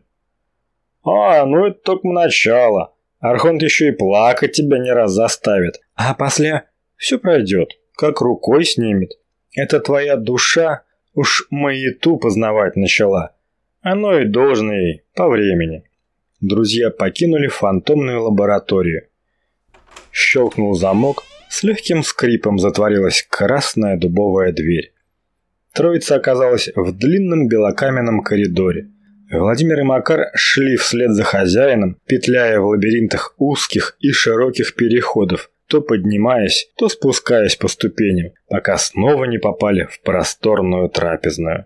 А, ну это только начало. Архонт еще и плакать тебя не раз заставит. А после все пройдет, как рукой снимет. Это твоя душа уж маяту познавать начала. Оно и должно ей по времени друзья покинули фантомную лабораторию. Щелкнул замок, с легким скрипом затворилась красная дубовая дверь. Троица оказалась в длинном белокаменном коридоре. Владимир и Макар шли вслед за хозяином, петляя в лабиринтах узких и широких переходов, то поднимаясь, то спускаясь по ступеням, пока снова не попали в просторную трапезную.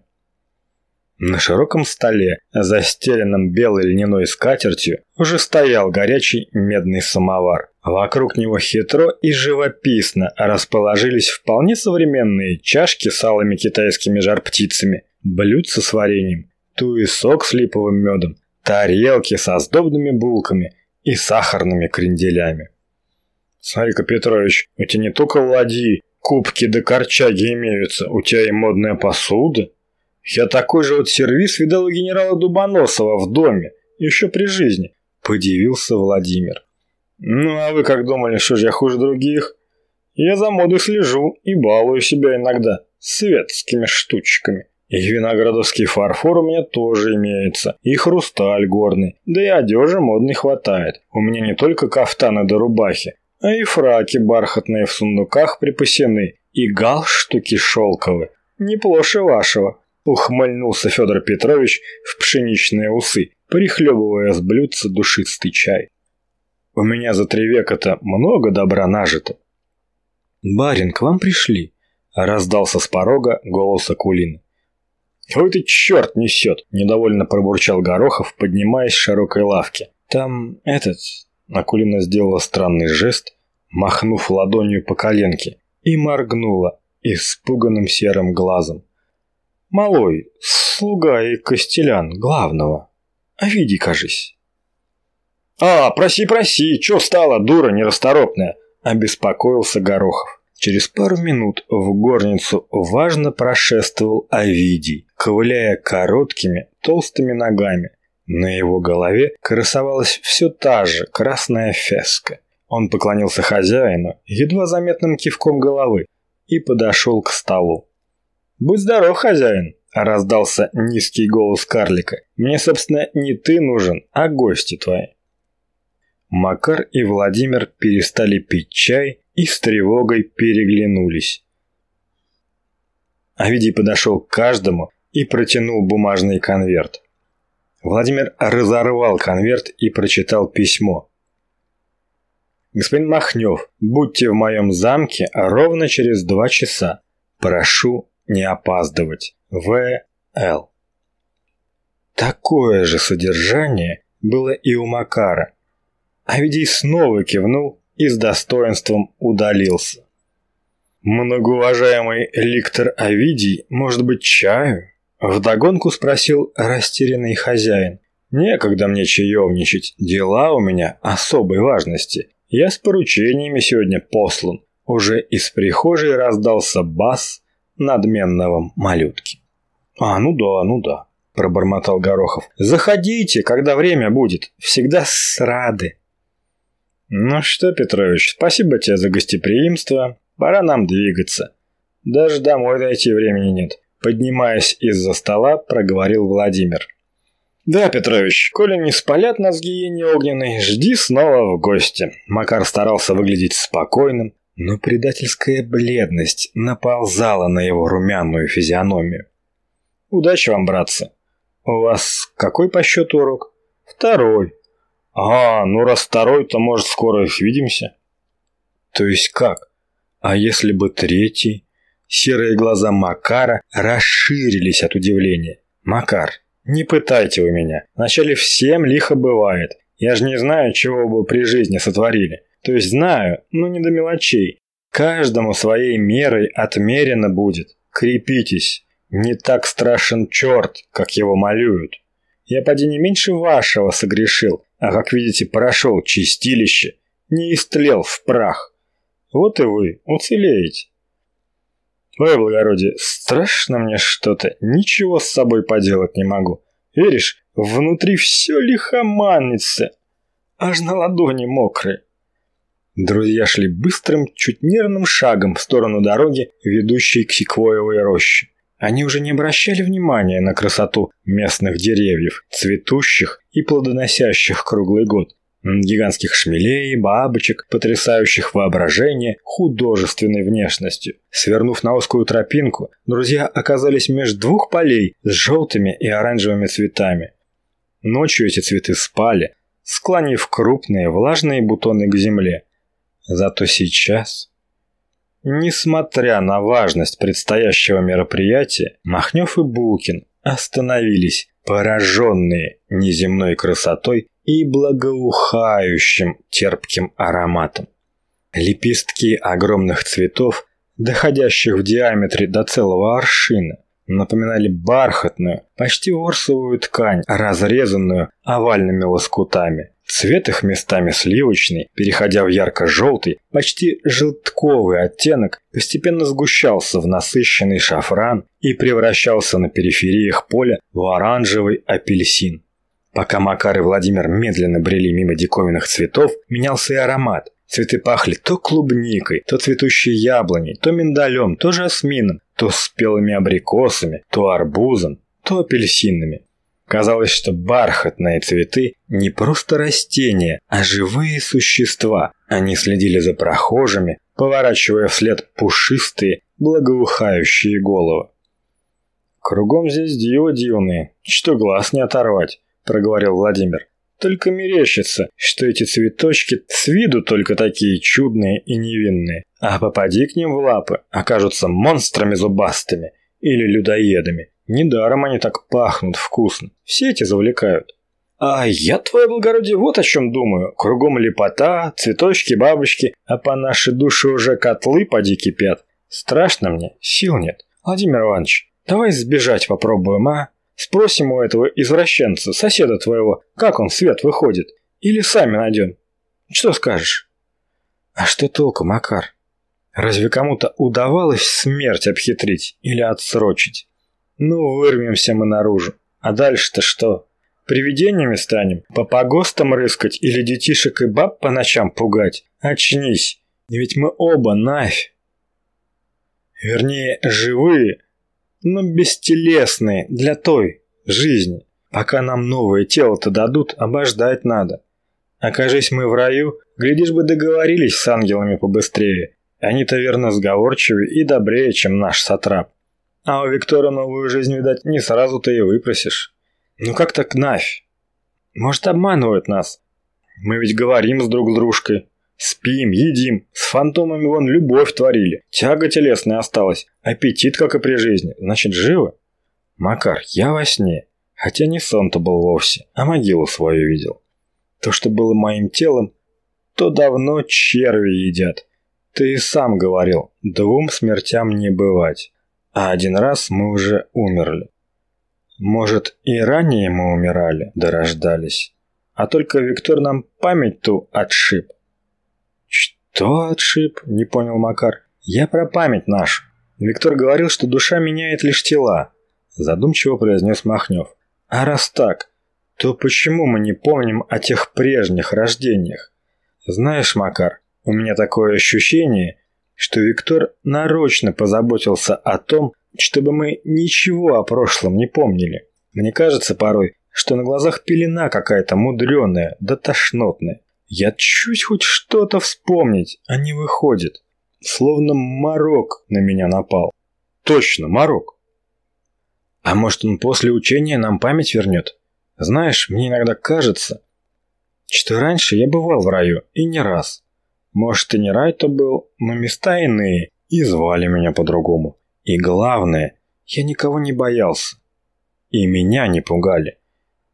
На широком столе, застеленном белой льняной скатертью, уже стоял горячий медный самовар. Вокруг него хитро и живописно расположились вполне современные чашки с алыми китайскими жар-птицами, блюдца с вареньем, туесок с липовым медом, тарелки со сдобными булками и сахарными кренделями. Смотри-ка, Петрович, у тебя не только ладьи, кубки да корчаги имеются, у тебя и модная посуда. Я такой же вот сервис видал у генерала Дубоносова в доме, еще при жизни. Подивился Владимир. Ну, а вы как думали, что же я хуже других? Я за модой слежу и балую себя иногда светскими штучками. И виноградовский фарфор у меня тоже имеется, и хрусталь горный, да и одежи модной хватает. У меня не только кафтаны да рубахи, а и фраки бархатные в сундуках припасены, и галштуки шелковые. Не плоше вашего. Ухмыльнулся Федор Петрович в пшеничные усы, прихлебывая с блюдца душистый чай. У меня за три века-то много добра нажито. «Барин, к вам пришли», — раздался с порога голос Акулины. «Ой ты черт несет!» – недовольно пробурчал Горохов, поднимаясь с широкой лавки. «Там этот...» – Акулина сделала странный жест, махнув ладонью по коленке, и моргнула испуганным серым глазом. «Малой, слуга и костелян главного. А види, кажись». «А, проси, проси, чё стала, дура нерасторопная?» – обеспокоился Горохов. Через пару минут в горницу важно прошествовал Овидий, ковыляя короткими, толстыми ногами. На его голове красовалась все та же красная феска. Он поклонился хозяину едва заметным кивком головы и подошел к столу. «Будь здоров, хозяин!» – раздался низкий голос карлика. «Мне, собственно, не ты нужен, а гости твои». Макар и Владимир перестали пить чай и с тревогой переглянулись. Авидий подошел к каждому и протянул бумажный конверт. Владимир разорвал конверт и прочитал письмо. «Господин Махнев, будьте в моем замке ровно через два часа. Прошу не опаздывать. В.Л.» Такое же содержание было и у Макара. Авидий снова кивнул и с достоинством удалился. «Многоуважаемый ликтор Овидий, может быть, чаю?» Вдогонку спросил растерянный хозяин. «Некогда мне чаевничать, дела у меня особой важности. Я с поручениями сегодня послан». Уже из прихожей раздался бас надменного малютки. «А, ну да, ну да», – пробормотал Горохов. «Заходите, когда время будет. Всегда с рады». «Ну что, Петрович, спасибо тебе за гостеприимство. Пора нам двигаться. Даже домой дойти времени нет». Поднимаясь из-за стола, проговорил Владимир. «Да, Петрович, коли не спалят нас гиене огненной, жди снова в гости». Макар старался выглядеть спокойным, но предательская бледность наползала на его румяную физиономию. «Удачи вам, братцы. У вас какой по счету урок?» «Второй. «А, ну раз второй, то, может, скоро их видимся». «То есть как? А если бы третий?» Серые глаза Макара расширились от удивления. «Макар, не пытайте вы меня. Вначале всем лихо бывает. Я же не знаю, чего бы при жизни сотворили. То есть знаю, но не до мелочей. Каждому своей мерой отмерено будет. Крепитесь. Не так страшен черт, как его малюют. Я поди не меньше вашего согрешил, а, как видите, прошел чистилище, не истлел в прах. Вот и вы уцелеете. Ой, благородие, страшно мне что-то, ничего с собой поделать не могу. Веришь, внутри все лихоманится, аж на ладони мокрые. Друзья шли быстрым, чуть нервным шагом в сторону дороги, ведущей к секвоевой роще. Они уже не обращали внимания на красоту местных деревьев, цветущих и плодоносящих круглый год, гигантских шмелей, бабочек, потрясающих воображение художественной внешностью. Свернув на узкую тропинку, друзья оказались между двух полей с желтыми и оранжевыми цветами. Ночью эти цветы спали, склонив крупные влажные бутоны к земле. Зато сейчас Несмотря на важность предстоящего мероприятия, Махнев и Булкин остановились, пораженные неземной красотой и благоухающим терпким ароматом. Лепестки огромных цветов, доходящих в диаметре до целого аршина, напоминали бархатную, почти ворсовую ткань, разрезанную овальными лоскутами. Цвет их местами сливочный, переходя в ярко-желтый, почти желтковый оттенок, постепенно сгущался в насыщенный шафран и превращался на перифериях поля в оранжевый апельсин. Пока Макар и Владимир медленно брели мимо диковинных цветов, менялся и аромат. Цветы пахли то клубникой, то цветущей яблоней, то миндалем, то жасмином, то спелыми абрикосами, то арбузом, то апельсинами. Казалось, что бархатные цветы не просто растения, а живые существа. Они следили за прохожими, поворачивая вслед пушистые, благоухающие головы. «Кругом здесь дивные, что глаз не оторвать», – проговорил Владимир. «Только мерещится, что эти цветочки с виду только такие чудные и невинные, а попади к ним в лапы, окажутся монстрами зубастыми или людоедами, Недаром они так пахнут вкусно. Все эти завлекают. А я, твое благородие, вот о чем думаю. Кругом лепота, цветочки, бабочки, а по нашей душе уже котлы поди кипят. Страшно мне, сил нет. Владимир Иванович, давай сбежать попробуем, а? Спросим у этого извращенца, соседа твоего, как он в свет выходит. Или сами найдем. Что скажешь? А что толку, Макар? Разве кому-то удавалось смерть обхитрить или отсрочить? Ну, вырвемся мы наружу. А дальше-то что? Привидениями станем? По погостам рыскать или детишек и баб по ночам пугать? Очнись. Ведь мы оба нафь. Вернее, живые, но бестелесные для той жизни. Пока нам новое тело-то дадут, обождать надо. Окажись мы в раю, глядишь бы договорились с ангелами побыстрее. Они-то верно сговорчивее и добрее, чем наш сатрап. А у Виктора новую жизнь, видать, не сразу ты и выпросишь. Ну как так нафь? Может, обманывают нас? Мы ведь говорим с друг с дружкой. Спим, едим. С фантомами вон любовь творили. Тяга телесная осталась. Аппетит, как и при жизни. Значит, живо? Макар, я во сне. Хотя не сон-то был вовсе, а могилу свою видел. То, что было моим телом, то давно черви едят. Ты и сам говорил, двум смертям не бывать а один раз мы уже умерли. Может, и ранее мы умирали, дорождались, а только Виктор нам память ту отшиб. Что отшиб? Не понял Макар. Я про память нашу. Виктор говорил, что душа меняет лишь тела, задумчиво произнес Махнев. А раз так, то почему мы не помним о тех прежних рождениях? Знаешь, Макар, у меня такое ощущение, что Виктор нарочно позаботился о том, чтобы мы ничего о прошлом не помнили. Мне кажется порой, что на глазах пелена какая-то мудреная, да тошнотная. Я чуть хоть что-то вспомнить, а не выходит. Словно морок на меня напал. Точно, морок. А может он после учения нам память вернет? Знаешь, мне иногда кажется, что раньше я бывал в раю, и не раз. Может, и не рай то был, но места иные, и звали меня по-другому. И главное, я никого не боялся. И меня не пугали.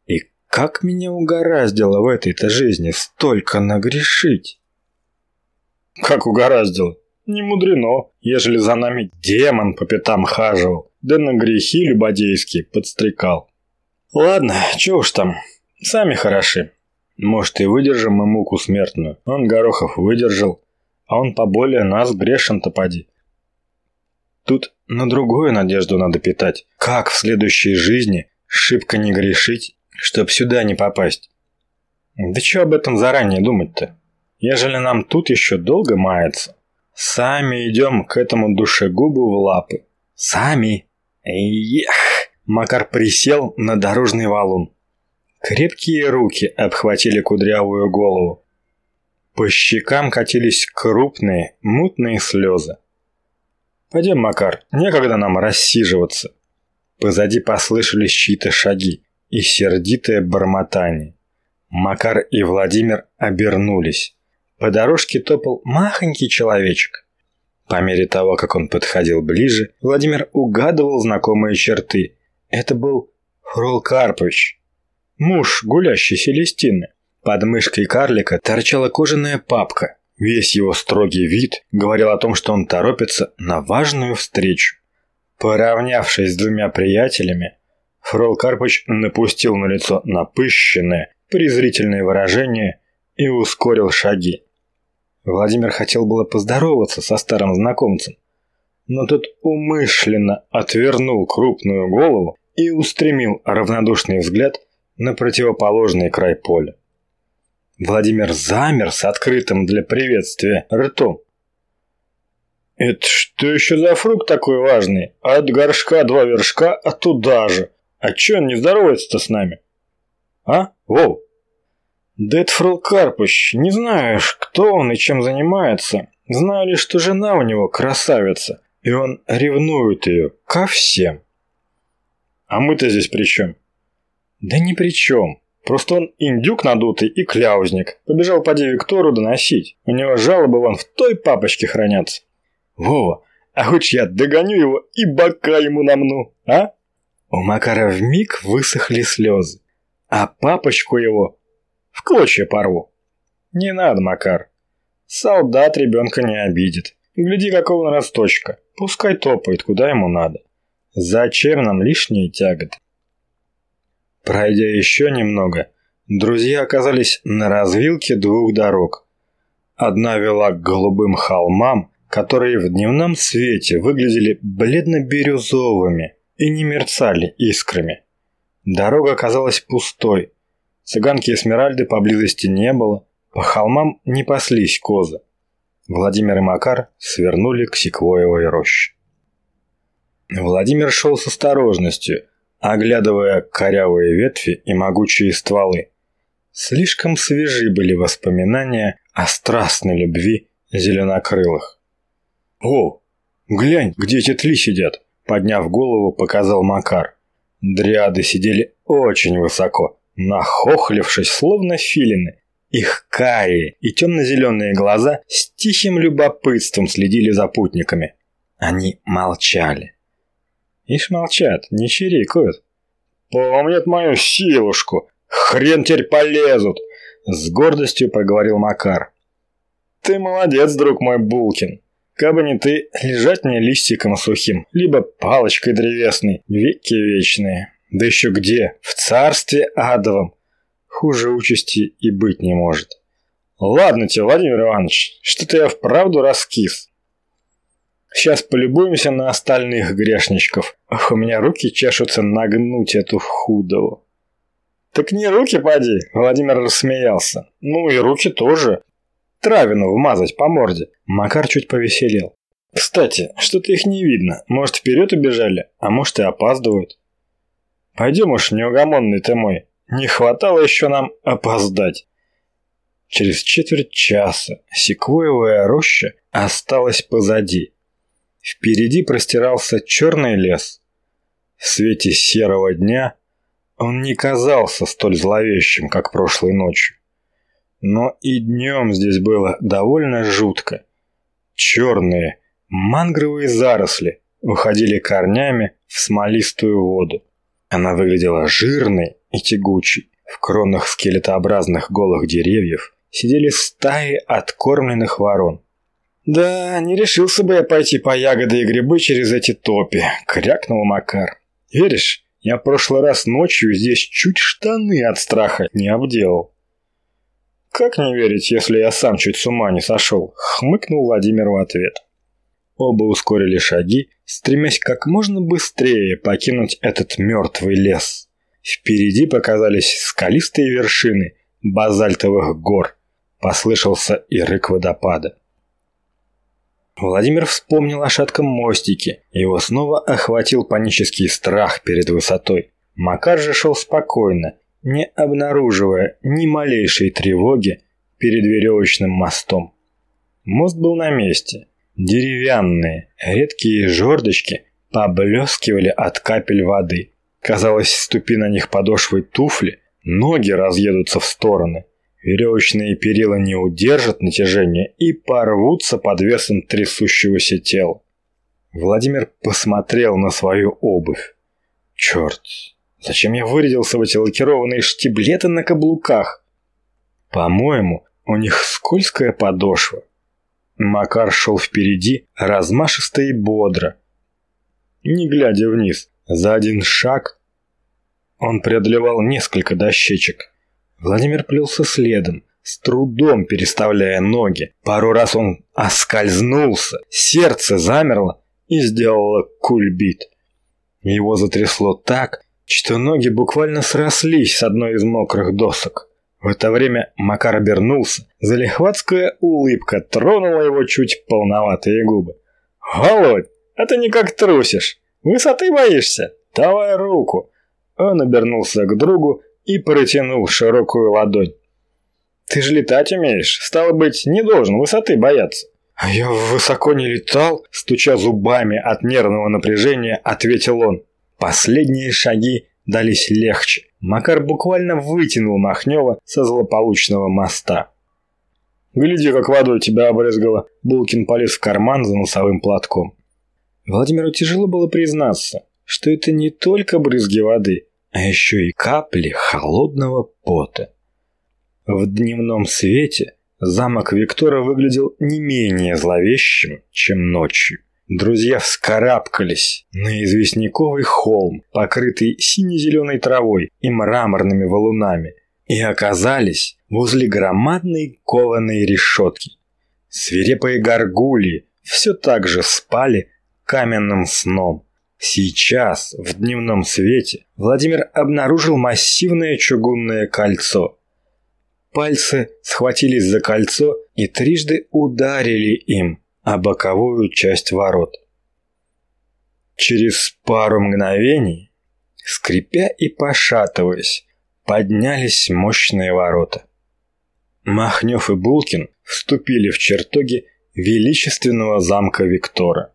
И как меня угораздило в этой-то жизни столько нагрешить? Как угораздило? Не мудрено, ежели за нами демон по пятам хаживал, да на грехи любодейские подстрекал. Ладно, чё уж там, сами хороши. Может, и выдержим мы муку смертную. Он, Горохов, выдержал. А он поболее нас грешен-то поди. Тут на другую надежду надо питать. Как в следующей жизни шибко не грешить, чтоб сюда не попасть? Да чё об этом заранее думать-то? Ежели нам тут еще долго мается, сами идем к этому душегубу в лапы. Сами. Эх! Макар присел на дорожный валун. Крепкие руки обхватили кудрявую голову. По щекам катились крупные, мутные слезы. «Пойдем, Макар, некогда нам рассиживаться». Позади послышались чьи-то шаги и сердитое бормотание. Макар и Владимир обернулись. По дорожке топал махонький человечек. По мере того, как он подходил ближе, Владимир угадывал знакомые черты. Это был Фрол Карпович, Муж гулящей Селестины. Под мышкой карлика торчала кожаная папка. Весь его строгий вид говорил о том, что он торопится на важную встречу. Поравнявшись с двумя приятелями, Фрол Карпыч напустил на лицо напыщенное, презрительное выражение и ускорил шаги. Владимир хотел было поздороваться со старым знакомцем, но тот умышленно отвернул крупную голову и устремил равнодушный взгляд на противоположный край поля. Владимир замер с открытым для приветствия ртом. «Это что еще за фрукт такой важный? От горшка два вершка, а туда же. А че он не здоровается-то с нами?» «А, Вов?» «Да это Фрол Карпыч. Не знаешь, кто он и чем занимается. Знаю лишь, что жена у него красавица, и он ревнует ее ко всем». «А мы-то здесь при чем?» «Да ни при чем. Просто он индюк надутый и кляузник. Побежал поди Виктору доносить. У него жалобы вон в той папочке хранятся. Вова, а хоть я догоню его и бока ему намну, а? У Макара вмиг высохли слезы, а папочку его в клочья порву. Не надо, Макар. Солдат ребенка не обидит. Гляди, какого он росточка. Пускай топает, куда ему надо. Зачем нам лишние тяготы? Пройдя еще немного, друзья оказались на развилке двух дорог. Одна вела к голубым холмам, которые в дневном свете выглядели бледно-бирюзовыми и не мерцали искрами. Дорога оказалась пустой. Цыганки Эсмеральды поблизости не было, по холмам не паслись козы. Владимир и Макар свернули к секвоевой роще. Владимир шел с осторожностью – оглядывая корявые ветви и могучие стволы. Слишком свежи были воспоминания о страстной любви зеленокрылых. «О, глянь, где эти тли сидят!» Подняв голову, показал Макар. Дриады сидели очень высоко, нахохлившись, словно филины. Их карие и темно-зеленые глаза с тихим любопытством следили за путниками. Они молчали. Ишь молчат, не чирикают. «Помнят мою силушку! Хрен теперь полезут!» С гордостью проговорил Макар. «Ты молодец, друг мой Булкин. Кабы не ты, лежать мне листиком сухим, либо палочкой древесной, веки вечные. Да еще где? В царстве адовом. Хуже участи и быть не может. Ладно тебе, Владимир Иванович, что-то я вправду раскис. Сейчас полюбуемся на остальных грешничков. Ох, у меня руки чешутся нагнуть эту худову. Так не руки, поди, Владимир рассмеялся. Ну и руки тоже. Травину вмазать по морде. Макар чуть повеселел. Кстати, что-то их не видно. Может, вперед убежали, а может и опаздывают. Пойдем уж, неугомонный ты мой. Не хватало еще нам опоздать. Через четверть часа секвоевая роща осталась позади. Впереди простирался черный лес. В свете серого дня он не казался столь зловещим, как прошлой ночью. Но и днем здесь было довольно жутко. Черные мангровые заросли выходили корнями в смолистую воду. Она выглядела жирной и тягучей. В кронах скелетообразных голых деревьев сидели стаи откормленных ворон. «Да, не решился бы я пойти по ягоды и грибы через эти топи», — крякнул Макар. «Веришь, я в прошлый раз ночью здесь чуть штаны от страха не обделал». «Как не верить, если я сам чуть с ума не сошел?» — хмыкнул Владимир в ответ. Оба ускорили шаги, стремясь как можно быстрее покинуть этот мертвый лес. Впереди показались скалистые вершины базальтовых гор. Послышался и рык водопада. Владимир вспомнил о шатком мостике. Его снова охватил панический страх перед высотой. Макар же шел спокойно, не обнаруживая ни малейшей тревоги перед веревочным мостом. Мост был на месте. Деревянные, редкие жердочки поблескивали от капель воды. Казалось, ступи на них подошвой туфли, ноги разъедутся в стороны. Веревочные перила не удержат натяжения и порвутся под весом трясущегося тела. Владимир посмотрел на свою обувь. Черт, зачем я вырядился в эти лакированные штиблеты на каблуках? По-моему, у них скользкая подошва. Макар шел впереди, размашисто и бодро. Не глядя вниз, за один шаг он преодолевал несколько дощечек. Владимир плелся следом, с трудом переставляя ноги. Пару раз он оскользнулся, сердце замерло и сделало кульбит. Его затрясло так, что ноги буквально срослись с одной из мокрых досок. В это время Макар обернулся. Залихватская улыбка тронула его чуть полноватые губы. «Володь, а ты никак трусишь. Высоты боишься? Давай руку!» Он обернулся к другу и протянул широкую ладонь. «Ты же летать умеешь, стало быть, не должен высоты бояться». «А я высоко не летал», – стуча зубами от нервного напряжения, ответил он. Последние шаги дались легче. Макар буквально вытянул Махнева со злополучного моста. «Гляди, как водой тебя обрызгало!» Булкин полез в карман за носовым платком. Владимиру тяжело было признаться, что это не только брызги воды, а еще и капли холодного пота. В дневном свете замок Виктора выглядел не менее зловещим, чем ночью. Друзья вскарабкались на известняковый холм, покрытый сине-зеленой травой и мраморными валунами, и оказались возле громадной кованой решетки. Свирепые горгульи все так же спали каменным сном. Сейчас, в дневном свете, Владимир обнаружил массивное чугунное кольцо. Пальцы схватились за кольцо и трижды ударили им о боковую часть ворот. Через пару мгновений, скрипя и пошатываясь, поднялись мощные ворота. Махнев и Булкин вступили в чертоги величественного замка Виктора.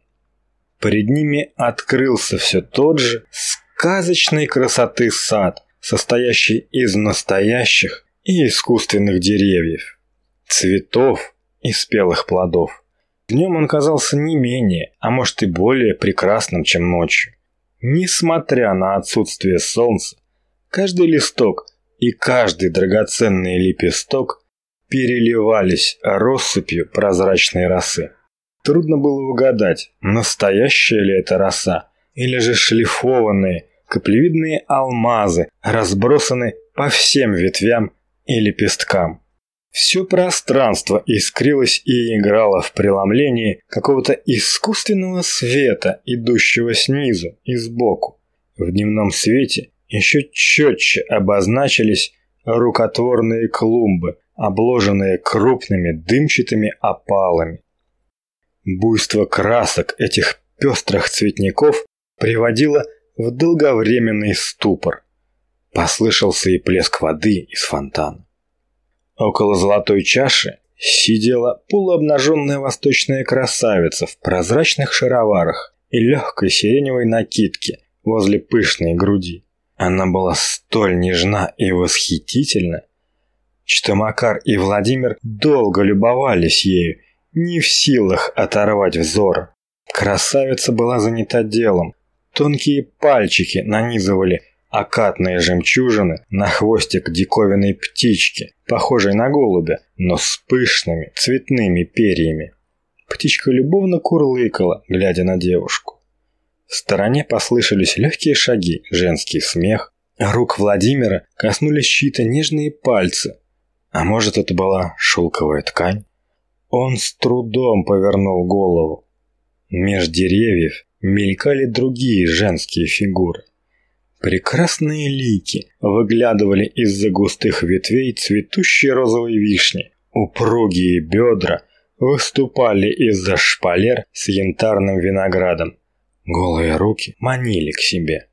Перед ними открылся все тот же сказочной красоты сад, состоящий из настоящих и искусственных деревьев, цветов и спелых плодов. Днем он казался не менее, а может и более прекрасным, чем ночью. Несмотря на отсутствие солнца, каждый листок и каждый драгоценный лепесток переливались россыпью прозрачной росы. Трудно было угадать, настоящая ли это роса, или же шлифованные, каплевидные алмазы разбросаны по всем ветвям и лепесткам. Все пространство искрилось и играло в преломлении какого-то искусственного света, идущего снизу и сбоку. В дневном свете еще четче обозначились рукотворные клумбы, обложенные крупными дымчатыми опалами. Буйство красок этих пестрых цветников приводило в долговременный ступор. Послышался и плеск воды из фонтана. Около золотой чаши сидела полуобнаженная восточная красавица в прозрачных шароварах и легкой сиреневой накидке возле пышной груди. Она была столь нежна и восхитительна, что Макар и Владимир долго любовались ею, не в силах оторвать взор. Красавица была занята делом. Тонкие пальчики нанизывали Акатные жемчужины на хвостик диковинной птички, похожей на голубя, но с пышными цветными перьями. Птичка любовно курлыкала, глядя на девушку. В стороне послышались легкие шаги, женский смех. Рук Владимира коснулись чьи-то нежные пальцы. А может, это была шелковая ткань? Он с трудом повернул голову. Меж деревьев мелькали другие женские фигуры. Прекрасные лики выглядывали из-за густых ветвей цветущей розовой вишни. Упругие бедра выступали из-за шпалер с янтарным виноградом. Голые руки манили к себе.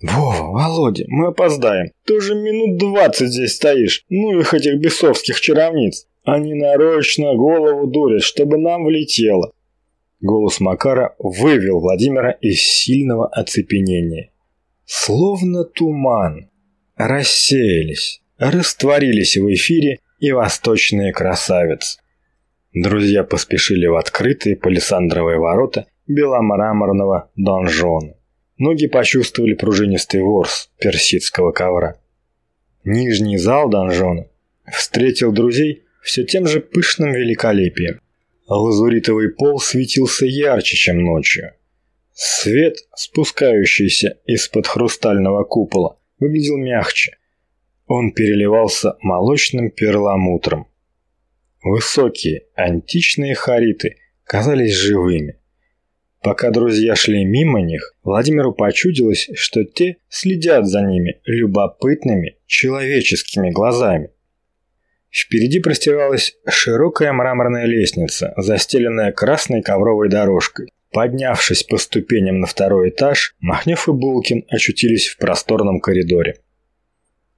«Вова, Володя, мы опоздаем. Ты уже минут двадцать здесь стоишь. Ну их этих бесовских чаровниц. Они нарочно голову дурят, чтобы нам влетело». Голос Макара вывел Владимира из сильного оцепенения словно туман, рассеялись, растворились в эфире и восточные красавицы. Друзья поспешили в открытые палисандровые ворота беломраморного донжона. Ноги почувствовали пружинистый ворс персидского ковра. Нижний зал донжона встретил друзей все тем же пышным великолепием. Лазуритовый пол светился ярче, чем ночью. Свет, спускающийся из-под хрустального купола, выглядел мягче. он переливался молочным перламутром. Высокие, античные хариты казались живыми. Пока друзья шли мимо них, Владимиру почудилось, что те следят за ними любопытными человеческими глазами. Впереди простиралась широкая мраморная лестница, застеленная красной ковровой дорожкой. Поднявшись по ступеням на второй этаж, Махнев и Булкин очутились в просторном коридоре.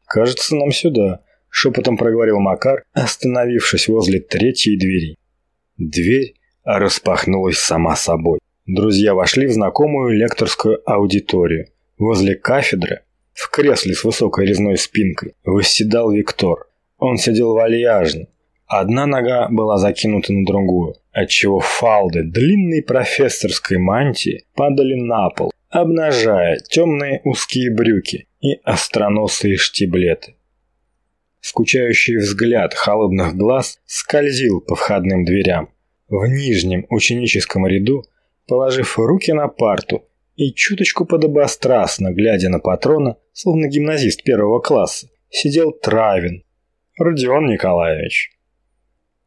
«Кажется, нам сюда», – шепотом проговорил Макар, остановившись возле третьей двери. Дверь распахнулась сама собой. Друзья вошли в знакомую лекторскую аудиторию. Возле кафедры, в кресле с высокой резной спинкой, восседал Виктор. Он сидел вальяжно. Одна нога была закинута на другую, отчего фалды длинной профессорской мантии падали на пол, обнажая темные узкие брюки и остроносые штиблеты. Скучающий взгляд холодных глаз скользил по входным дверям. В нижнем ученическом ряду, положив руки на парту и чуточку подобострастно глядя на патрона, словно гимназист первого класса, сидел Травин, Родион Николаевич.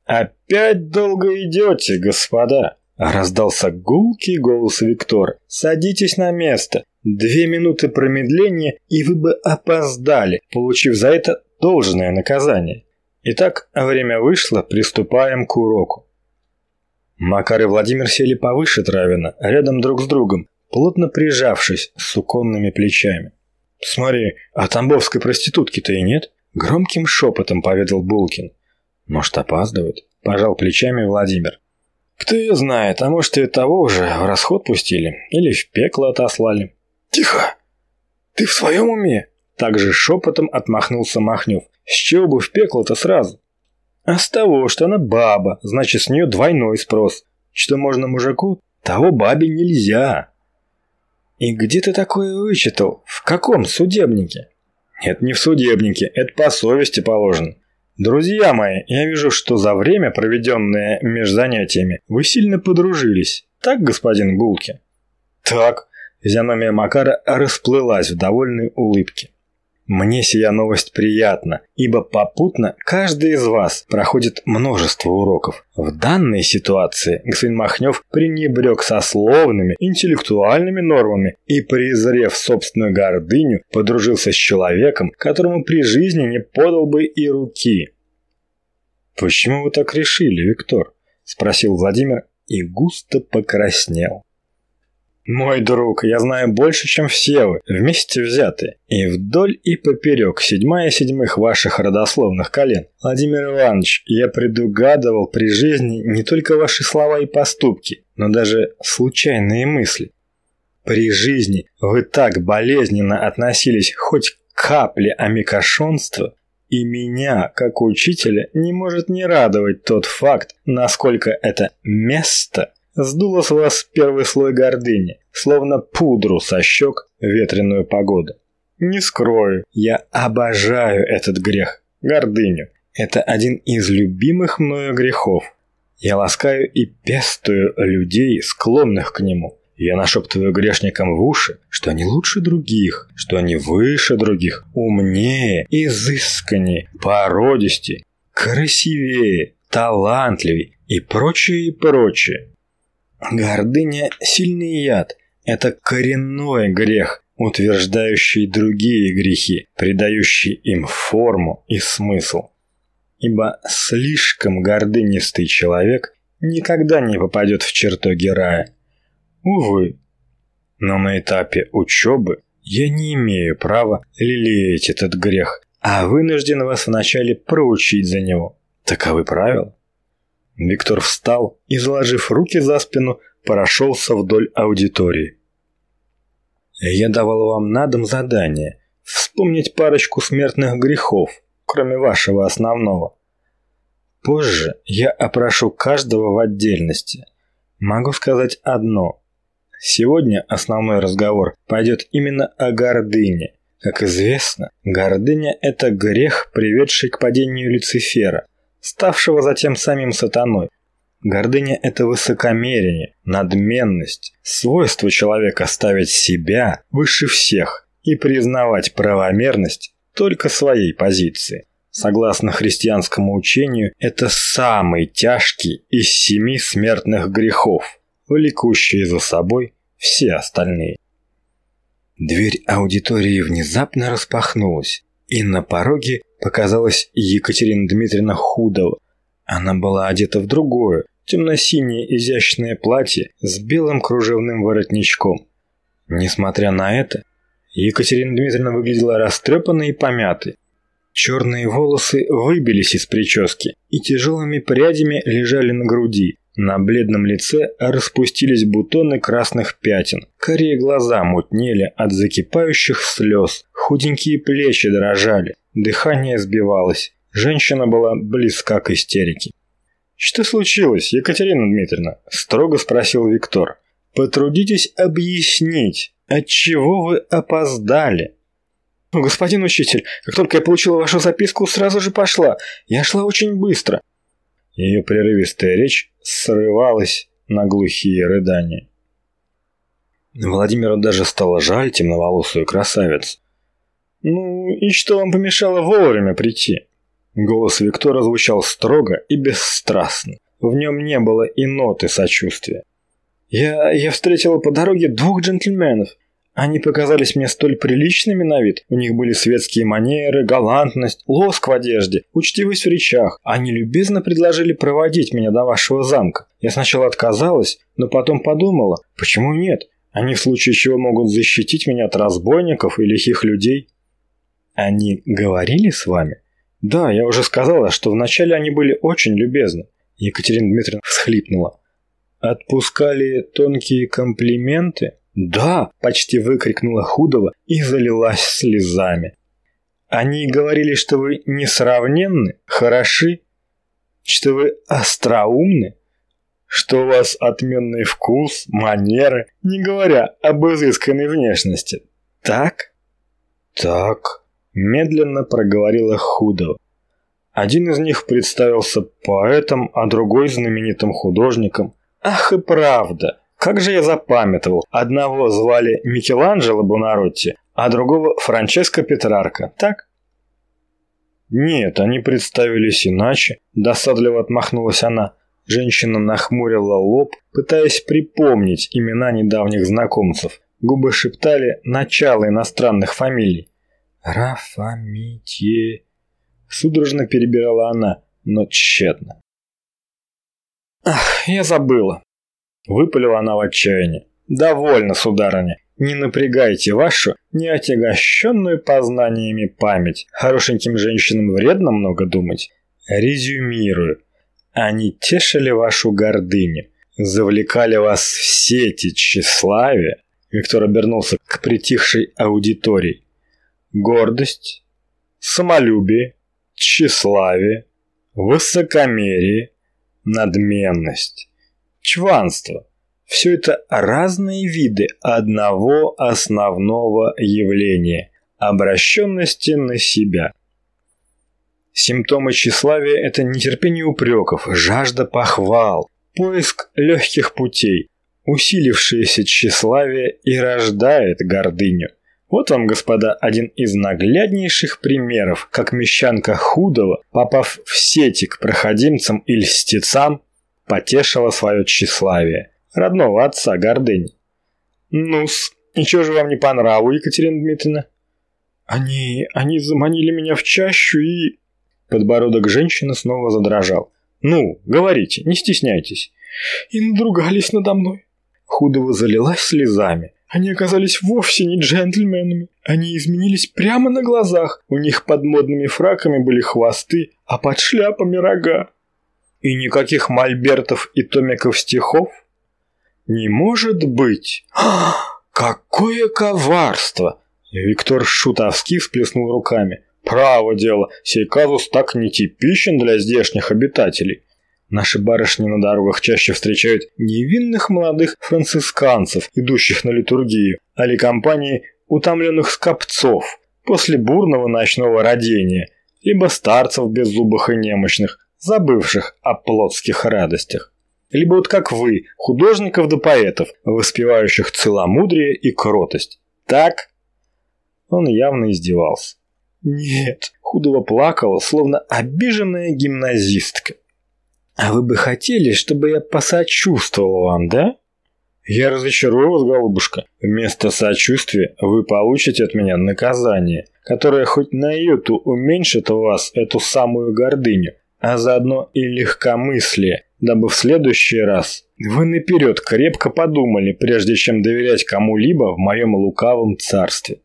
«Опять долго идете, господа!» Раздался гулкий голос Виктора. «Садитесь на место. Две минуты промедления, и вы бы опоздали, получив за это должное наказание. Итак, время вышло, приступаем к уроку». Макар и Владимир сели повыше Травина, рядом друг с другом, плотно прижавшись с суконными плечами. «Смотри, а тамбовской проститутки-то и нет?» Громким шепотом поведал Булкин. Может, опаздывают? Пожал плечами Владимир. Кто ее знает, а может и того уже в расход пустили или в пекло отослали. Тихо! Ты в своем уме? Также шепотом отмахнулся Махнев. С чего бы в пекло-то сразу? А с того, что она баба, значит с нее двойной спрос. Что можно мужику, того бабе нельзя. И где ты такое вычитал? В каком судебнике? Это не в судебнике, это по совести положено. Друзья мои, я вижу, что за время, проведенное между занятиями, вы сильно подружились. Так, господин Булки? Так. Физиономия Макара расплылась в довольной улыбке. Мне сия новость приятна, ибо попутно каждый из вас проходит множество уроков. В данной ситуации господин Махнев пренебрег сословными, интеллектуальными нормами и, презрев собственную гордыню, подружился с человеком, которому при жизни не подал бы и руки. «Почему вы так решили, Виктор?» – спросил Владимир и густо покраснел. Мой друг, я знаю больше, чем все вы, вместе взятые. И вдоль и поперек, седьмая седьмых ваших родословных колен. Владимир Иванович, я предугадывал при жизни не только ваши слова и поступки, но даже случайные мысли. При жизни вы так болезненно относились хоть к капле амикошонства, и меня, как учителя, не может не радовать тот факт, насколько это место Сдуло с вас первый слой гордыни, словно пудру со щек ветреную погоду. Не скрою, я обожаю этот грех, гордыню. Это один из любимых мною грехов. Я ласкаю и пестую людей, склонных к нему. Я нашептываю грешникам в уши, что они лучше других, что они выше других, умнее, изысканнее, породистее, красивее, талантливее и прочее и прочее. Гордыня – сильный яд. Это коренной грех, утверждающий другие грехи, придающий им форму и смысл. Ибо слишком гордынистый человек никогда не попадет в чертоги рая. Увы. Но на этапе учебы я не имею права лелеять этот грех, а вынужден вас вначале проучить за него. Таковы правила. Виктор встал и, заложив руки за спину, прошелся вдоль аудитории. «Я давал вам на дом задание вспомнить парочку смертных грехов, кроме вашего основного. Позже я опрошу каждого в отдельности. Могу сказать одно. Сегодня основной разговор пойдет именно о гордыне. Как известно, гордыня – это грех, приведший к падению Люцифера – ставшего затем самим сатаной. Гордыня – это высокомерие, надменность, свойство человека ставить себя выше всех и признавать правомерность только своей позиции. Согласно христианскому учению, это самый тяжкий из семи смертных грехов, влекущий за собой все остальные. Дверь аудитории внезапно распахнулась, и на пороге показалась Екатерина Дмитриевна Худова. Она была одета в другое, темно-синее изящное платье с белым кружевным воротничком. Несмотря на это, Екатерина Дмитриевна выглядела растрепанной и помятой. Черные волосы выбились из прически и тяжелыми прядями лежали на груди. На бледном лице распустились бутоны красных пятен. Корее глаза мутнели от закипающих слез. Худенькие плечи дрожали. Дыхание сбивалось. Женщина была близка к истерике. «Что случилось, Екатерина Дмитриевна?» – строго спросил Виктор. «Потрудитесь объяснить, отчего вы опоздали?» «Господин учитель, как только я получила вашу записку, сразу же пошла. Я шла очень быстро». Ее прерывистая речь срывалась на глухие рыдания. Владимиру даже стало жаль темноволосую красавицу. «Ну и что вам помешало вовремя прийти?» Голос Виктора звучал строго и бесстрастно. В нем не было и ноты сочувствия. «Я, я встретила по дороге двух джентльменов. Они показались мне столь приличными на вид. У них были светские манеры, галантность, лоск в одежде, учтивость в речах. Они любезно предложили проводить меня до вашего замка. Я сначала отказалась, но потом подумала, почему нет? Они в случае чего могут защитить меня от разбойников и лихих людей. Они говорили с вами? Да, я уже сказала, что вначале они были очень любезны. Екатерина Дмитриевна всхлипнула. Отпускали тонкие комплименты? «Да!» – почти выкрикнула Худова и залилась слезами. «Они говорили, что вы несравненны, хороши, что вы остроумны, что у вас отменный вкус, манеры, не говоря об изысканной внешности. Так?» «Так», – медленно проговорила Худова. Один из них представился поэтом, а другой знаменитым художником. «Ах и правда!» Как же я запамятовал. Одного звали Микеланджело Бонаротти, а другого Франческо Петрарко. Так? Нет, они представились иначе. Досадливо отмахнулась она. Женщина нахмурила лоб, пытаясь припомнить имена недавних знакомцев. Губы шептали начало иностранных фамилий. Рафамитье. Судорожно перебирала она, но тщетно. Ах, я забыла. Выпалила она в отчаянии. «Довольно, сударыня. Не напрягайте вашу неотягощенную познаниями память. Хорошеньким женщинам вредно много думать. Резюмирую. Они тешили вашу гордыню, завлекали вас в сети тщеславия». Виктор обернулся к притихшей аудитории. «Гордость, самолюбие, тщеславие, высокомерие, надменность» чванство. Все это разные виды одного основного явления – обращенности на себя. Симптомы тщеславия – это нетерпение упреков, жажда похвал, поиск легких путей. Усилившееся тщеславие и рождает гордыню. Вот вам, господа, один из нагляднейших примеров, как мещанка Худова, попав в сети к проходимцам и льстецам, потешила свое тщеславие, родного отца гордыни. «Ну-с, ничего же вам не по нраву, Екатерина Дмитриевна?» «Они... они заманили меня в чащу и...» Подбородок женщины снова задрожал. «Ну, говорите, не стесняйтесь». «И надругались надо мной». Худова залилась слезами. Они оказались вовсе не джентльменами. Они изменились прямо на глазах. У них под модными фраками были хвосты, а под шляпами рога. И никаких мольбертов и томиков стихов? Не может быть! какое коварство! Виктор Шутовский всплеснул руками. Право дело, сей казус так нетипичен для здешних обитателей. Наши барышни на дорогах чаще встречают невинных молодых францисканцев, идущих на литургию, али компании утомленных скопцов после бурного ночного родения, либо старцев беззубых и немощных, забывших о плотских радостях. Либо вот как вы, художников да поэтов, воспевающих целомудрие и кротость. Так? Он явно издевался. Нет, Худова плакала, словно обиженная гимназистка. А вы бы хотели, чтобы я посочувствовал вам, да? Я разочарую вас, голубушка. Вместо сочувствия вы получите от меня наказание, которое хоть на йоту уменьшит у вас эту самую гордыню, а заодно и легкомыслие, дабы в следующий раз вы наперед крепко подумали, прежде чем доверять кому-либо в моем лукавом царстве.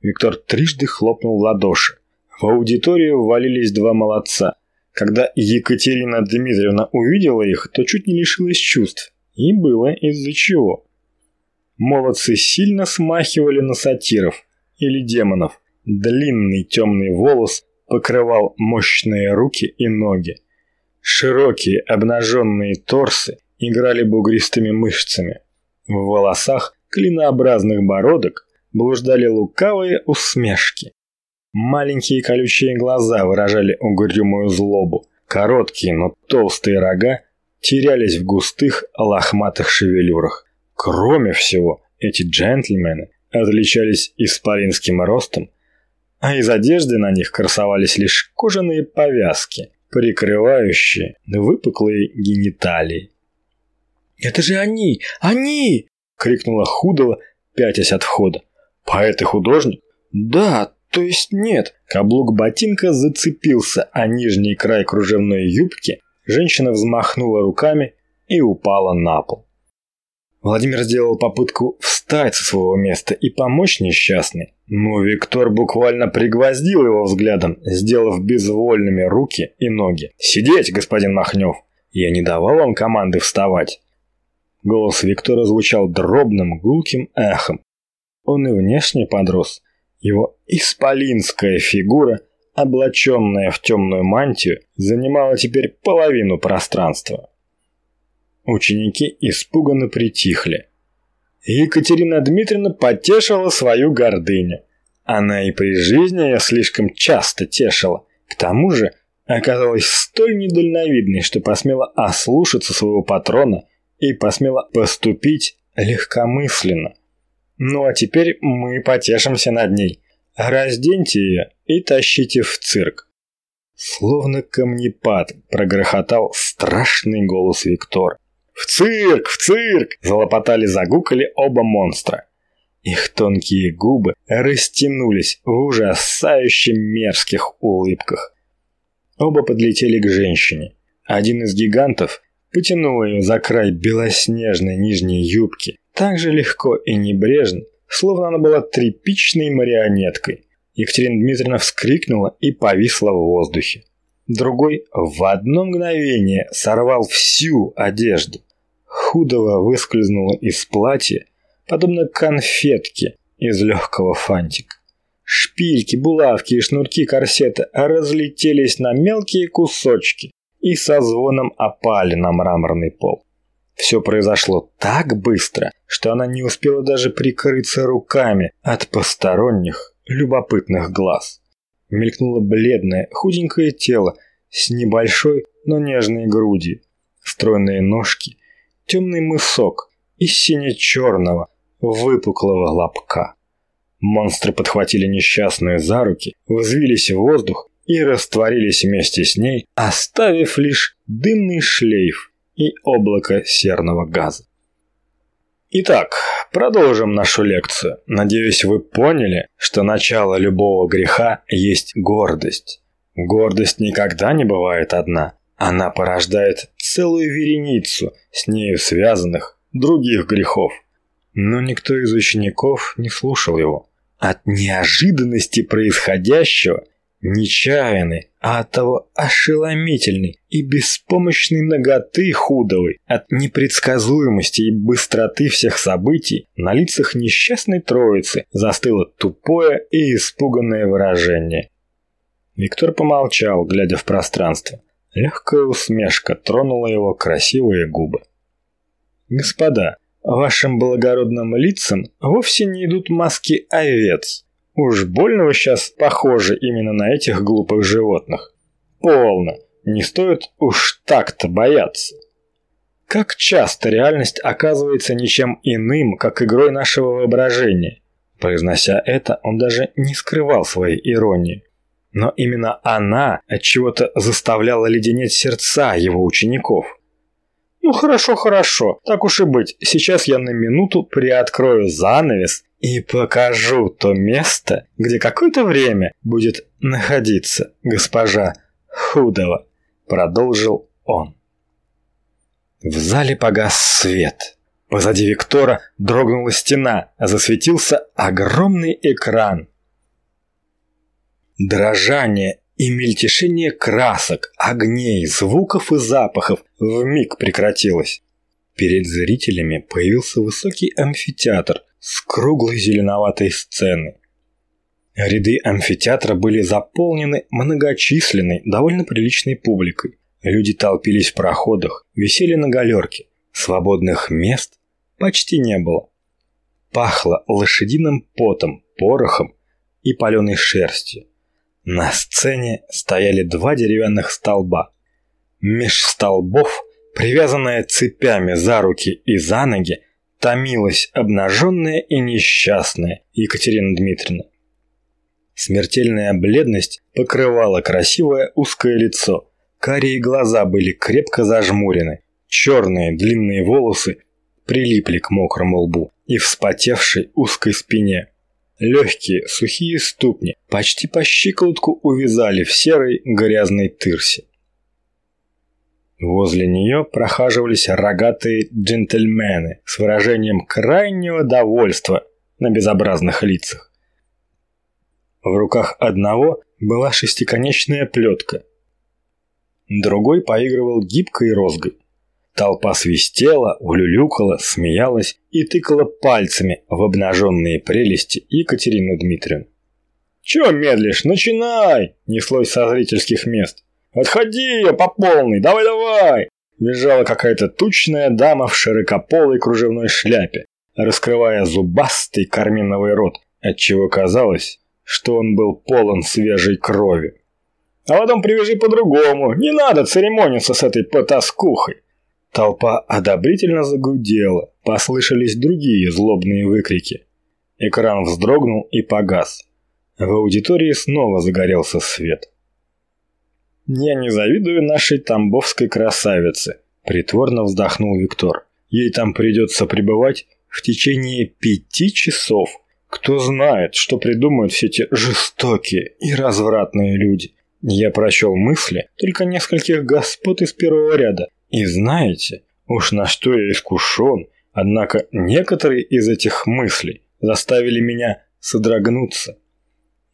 Виктор трижды хлопнул в ладоши. В аудиторию ввалились два молодца. Когда Екатерина Дмитриевна увидела их, то чуть не лишилась чувств. И было из-за чего. Молодцы сильно смахивали на сатиров или демонов. Длинный темный волос покрывал мощные руки и ноги. Широкие обнаженные торсы играли бугристыми мышцами. В волосах клинообразных бородок блуждали лукавые усмешки. Маленькие колючие глаза выражали угрюмую злобу. Короткие, но толстые рога терялись в густых лохматых шевелюрах. Кроме всего, эти джентльмены отличались исполинским ростом, а из одежды на них красовались лишь кожаные повязки, прикрывающие выпуклые гениталии. «Это же они! Они!» — крикнула Худова, пятясь от входа. «Поэт и художник?» «Да, то есть нет». Каблук ботинка зацепился о нижний край кружевной юбки, женщина взмахнула руками и упала на пол. Владимир сделал попытку встать со своего места и помочь несчастной, но Виктор буквально пригвоздил его взглядом, сделав безвольными руки и ноги. «Сидеть, господин Махнев! Я не давал вам команды вставать!» Голос Виктора звучал дробным, гулким эхом. Он и внешне подрос. Его исполинская фигура, облаченная в темную мантию, занимала теперь половину пространства. Ученики испуганно притихли. Екатерина Дмитриевна потешила свою гордыню. Она и при жизни ее слишком часто тешила. К тому же оказалась столь недальновидной, что посмела ослушаться своего патрона и посмела поступить легкомысленно. Ну а теперь мы потешимся над ней. Разденьте ее и тащите в цирк. Словно камнепад прогрохотал страшный голос Виктор. «В цирк! В цирк!» – залопотали-загукали оба монстра. Их тонкие губы растянулись в ужасающе мерзких улыбках. Оба подлетели к женщине. Один из гигантов потянул ее за край белоснежной нижней юбки, так же легко и небрежно, словно она была тряпичной марионеткой. Екатерина Дмитриевна вскрикнула и повисла в воздухе. Другой в одно мгновение сорвал всю одежду. Худого выскользнула из платья, подобно конфетке из легкого фантика. Шпильки, булавки и шнурки корсета разлетелись на мелкие кусочки и со звоном опали на мраморный пол. Все произошло так быстро, что она не успела даже прикрыться руками от посторонних, любопытных глаз. Мелькнуло бледное, худенькое тело с небольшой, но нежной грудью, стройные ножки темный мысок из сине-черного, выпуклого лобка. Монстры подхватили несчастную за руки, взвились в воздух и растворились вместе с ней, оставив лишь дымный шлейф и облако серного газа. Итак, продолжим нашу лекцию. Надеюсь, вы поняли, что начало любого греха есть гордость. Гордость никогда не бывает одна. Она порождает целую вереницу с нею связанных других грехов. Но никто из учеников не слушал его. От неожиданности происходящего, нечаянной, а от того ошеломительной и беспомощной ноготы худовой, от непредсказуемости и быстроты всех событий, на лицах несчастной троицы застыло тупое и испуганное выражение. Виктор помолчал, глядя в пространство. Легкая усмешка тронула его красивые губы. «Господа, вашим благородным лицам вовсе не идут маски овец. Уж больно вы сейчас похожи именно на этих глупых животных. Полно, не стоит уж так-то бояться». Как часто реальность оказывается ничем иным, как игрой нашего воображения. Произнося это, он даже не скрывал своей иронии. Но именно она от чего-то заставляла леденеть сердца его учеников. Ну хорошо, хорошо, так уж и быть. Сейчас я на минуту приоткрою занавес и покажу то место, где какое-то время будет находиться госпожа Худова, продолжил он. В зале погас свет. Позади Виктора дрогнула стена, а засветился огромный экран. Дрожание и мельтешение красок, огней, звуков и запахов вмиг прекратилось. Перед зрителями появился высокий амфитеатр с круглой зеленоватой сценой. Ряды амфитеатра были заполнены многочисленной, довольно приличной публикой. Люди толпились в проходах, висели на галерке. Свободных мест почти не было. Пахло лошадиным потом, порохом и паленой шерстью. На сцене стояли два деревянных столба. Меж столбов, привязанная цепями за руки и за ноги, томилась обнаженная и несчастная Екатерина Дмитриевна. Смертельная бледность покрывала красивое узкое лицо. Карие глаза были крепко зажмурены. Черные длинные волосы прилипли к мокрому лбу и вспотевшей узкой спине. Легкие, сухие ступни почти по щиколотку увязали в серой грязной тырсе. Возле нее прохаживались рогатые джентльмены с выражением крайнего довольства на безобразных лицах. В руках одного была шестиконечная плетка, другой поигрывал гибкой розгой. Толпа свистела, улюлюкала, смеялась и тыкала пальцами в обнаженные прелести Екатерины Дмитриевны. «Чё медлишь? Начинай!» – неслось со зрительских мест. «Отходи ее по полной! Давай-давай!» Визжала какая-то тучная дама в широкополой кружевной шляпе, раскрывая зубастый карминовый рот, отчего казалось, что он был полон свежей крови. «А потом привяжи по-другому, не надо церемониться с этой потаскухой!» Толпа одобрительно загудела, послышались другие злобные выкрики. Экран вздрогнул и погас. В аудитории снова загорелся свет. «Я не завидую нашей тамбовской красавице», – притворно вздохнул Виктор. «Ей там придется пребывать в течение пяти часов. Кто знает, что придумают все эти жестокие и развратные люди. Я прочел мысли только нескольких господ из первого ряда, и знаете, уж на что я искушен, однако некоторые из этих мыслей заставили меня содрогнуться.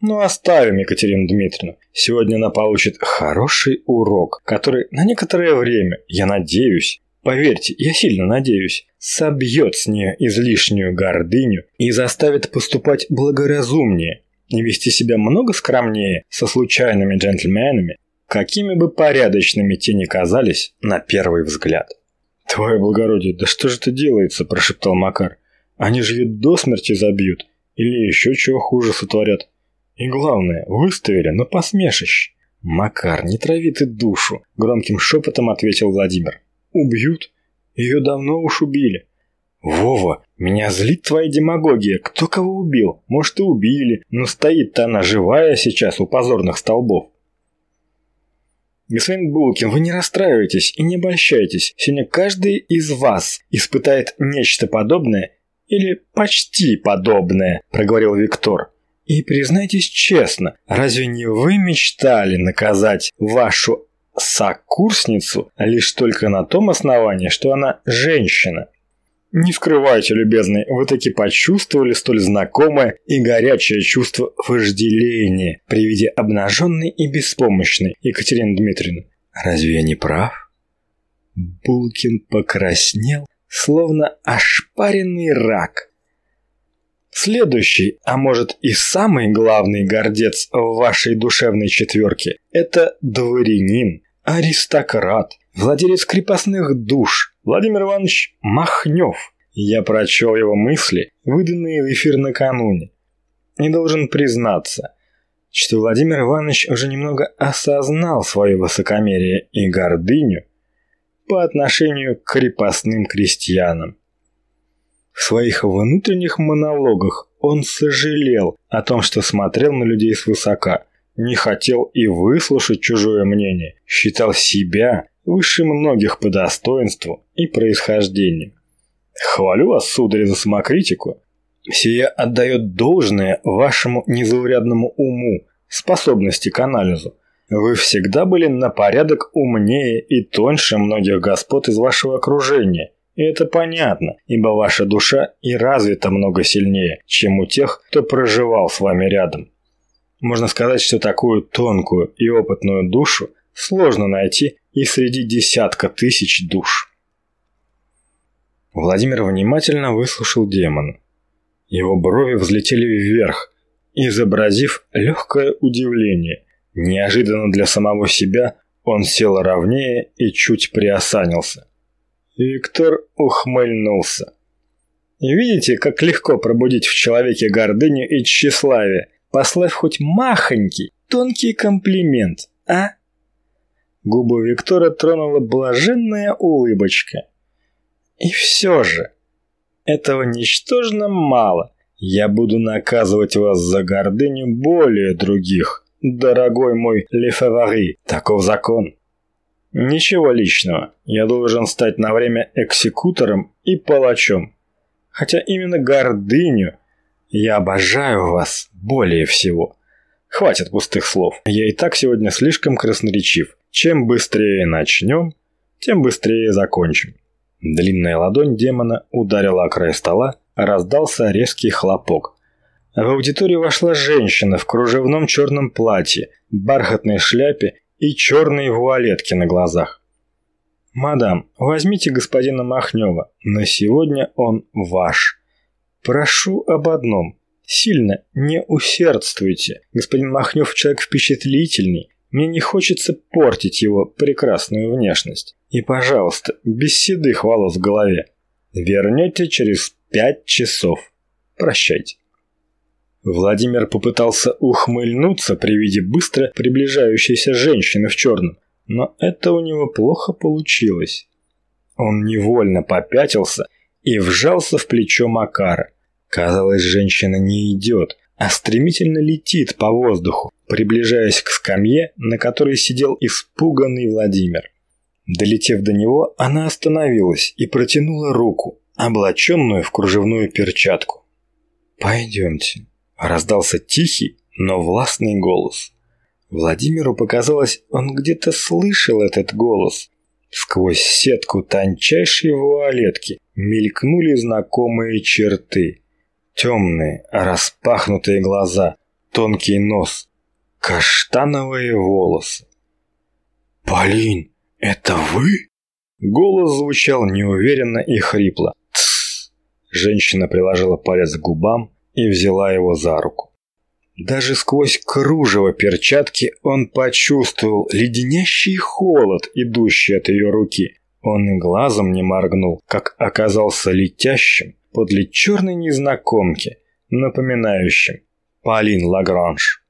Ну, оставим Екатерину Дмитриевну. Сегодня она получит хороший урок, который на некоторое время, я надеюсь, поверьте, я сильно надеюсь, собьет с нее излишнюю гордыню и заставит поступать благоразумнее и вести себя много скромнее со случайными джентльменами какими бы порядочными те ни казались на первый взгляд. «Твое благородие, да что же это делается?» – прошептал Макар. «Они же ее до смерти забьют или еще чего хуже сотворят. И главное, выставили на посмешище». «Макар, не трави ты душу», – громким шепотом ответил Владимир. «Убьют? Ее давно уж убили». «Вова, меня злит твоя демагогия. Кто кого убил? Может, и убили, но стоит-то она живая сейчас у позорных столбов. Господин Булкин, вы не расстраивайтесь и не обольщайтесь. Сегодня каждый из вас испытает нечто подобное или почти подобное, проговорил Виктор. И признайтесь честно, разве не вы мечтали наказать вашу сокурсницу лишь только на том основании, что она женщина? Не скрывайте, любезный, вы таки почувствовали столь знакомое и горячее чувство вожделения при виде обнаженной и беспомощной Екатерины Дмитриевны. Разве я не прав? Булкин покраснел, словно ошпаренный рак. Следующий, а может и самый главный гордец в вашей душевной четверке – это дворянин, аристократ, владелец крепостных душ, Владимир Иванович Махнев. Я прочел его мысли, выданные в эфир накануне. И должен признаться, что Владимир Иванович уже немного осознал свое высокомерие и гордыню по отношению к крепостным крестьянам. В своих внутренних монологах он сожалел о том, что смотрел на людей свысока, не хотел и выслушать чужое мнение, считал себя выше многих по достоинству и происхождению. Хвалю вас, сударь, за самокритику. Сия отдает должное вашему незаурядному уму, способности к анализу. Вы всегда были на порядок умнее и тоньше многих господ из вашего окружения. И это понятно, ибо ваша душа и развита много сильнее, чем у тех, кто проживал с вами рядом. Можно сказать, что такую тонкую и опытную душу сложно найти и среди десятка тысяч душ. Владимир внимательно выслушал демона. Его брови взлетели вверх, изобразив легкое удивление. Неожиданно для самого себя он сел ровнее и чуть приосанился. Виктор ухмыльнулся. Видите, как легко пробудить в человеке гордыню и тщеславие, послав хоть махонький, тонкий комплимент, а? Губы Виктора тронула блаженная улыбочка. И все же, этого ничтожно мало. Я буду наказывать вас за гордыню более других. Дорогой мой Лефевари, таков закон. Ничего личного. Я должен стать на время экзекутором и палачом. Хотя именно гордыню я обожаю вас более всего. Хватит пустых слов. Я и так сегодня слишком красноречив. Чем быстрее начнем, тем быстрее закончим. Длинная ладонь демона ударила о край стола, раздался резкий хлопок. В аудиторию вошла женщина в кружевном черном платье, бархатной шляпе и черной вуалетке на глазах. «Мадам, возьмите господина Махнева. На сегодня он ваш. Прошу об одном. Сильно не усердствуйте. Господин Махнев человек впечатлительный. Мне не хочется портить его прекрасную внешность. И, пожалуйста, без седых волос в голове. Вернете через пять часов. Прощайте. Владимир попытался ухмыльнуться при виде быстро приближающейся женщины в черном, но это у него плохо получилось. Он невольно попятился и вжался в плечо Макара. Казалось, женщина не идет, а стремительно летит по воздуху, приближаясь к скамье, на которой сидел испуганный Владимир. Долетев до него, она остановилась и протянула руку, облаченную в кружевную перчатку. «Пойдемте», – раздался тихий, но властный голос. Владимиру показалось, он где-то слышал этот голос. Сквозь сетку тончайшей вуалетки мелькнули знакомые черты. Темные, распахнутые глаза, тонкий нос, каштановые волосы. «Полин, это вы?» Голос звучал неуверенно и хрипло. «Тссс!» Женщина приложила палец к губам и взяла его за руку. Даже сквозь кружево перчатки он почувствовал леденящий холод, идущий от ее руки. Он и глазом не моргнул, как оказался летящим подле черной незнакомки, напоминающим Полин Лагранж.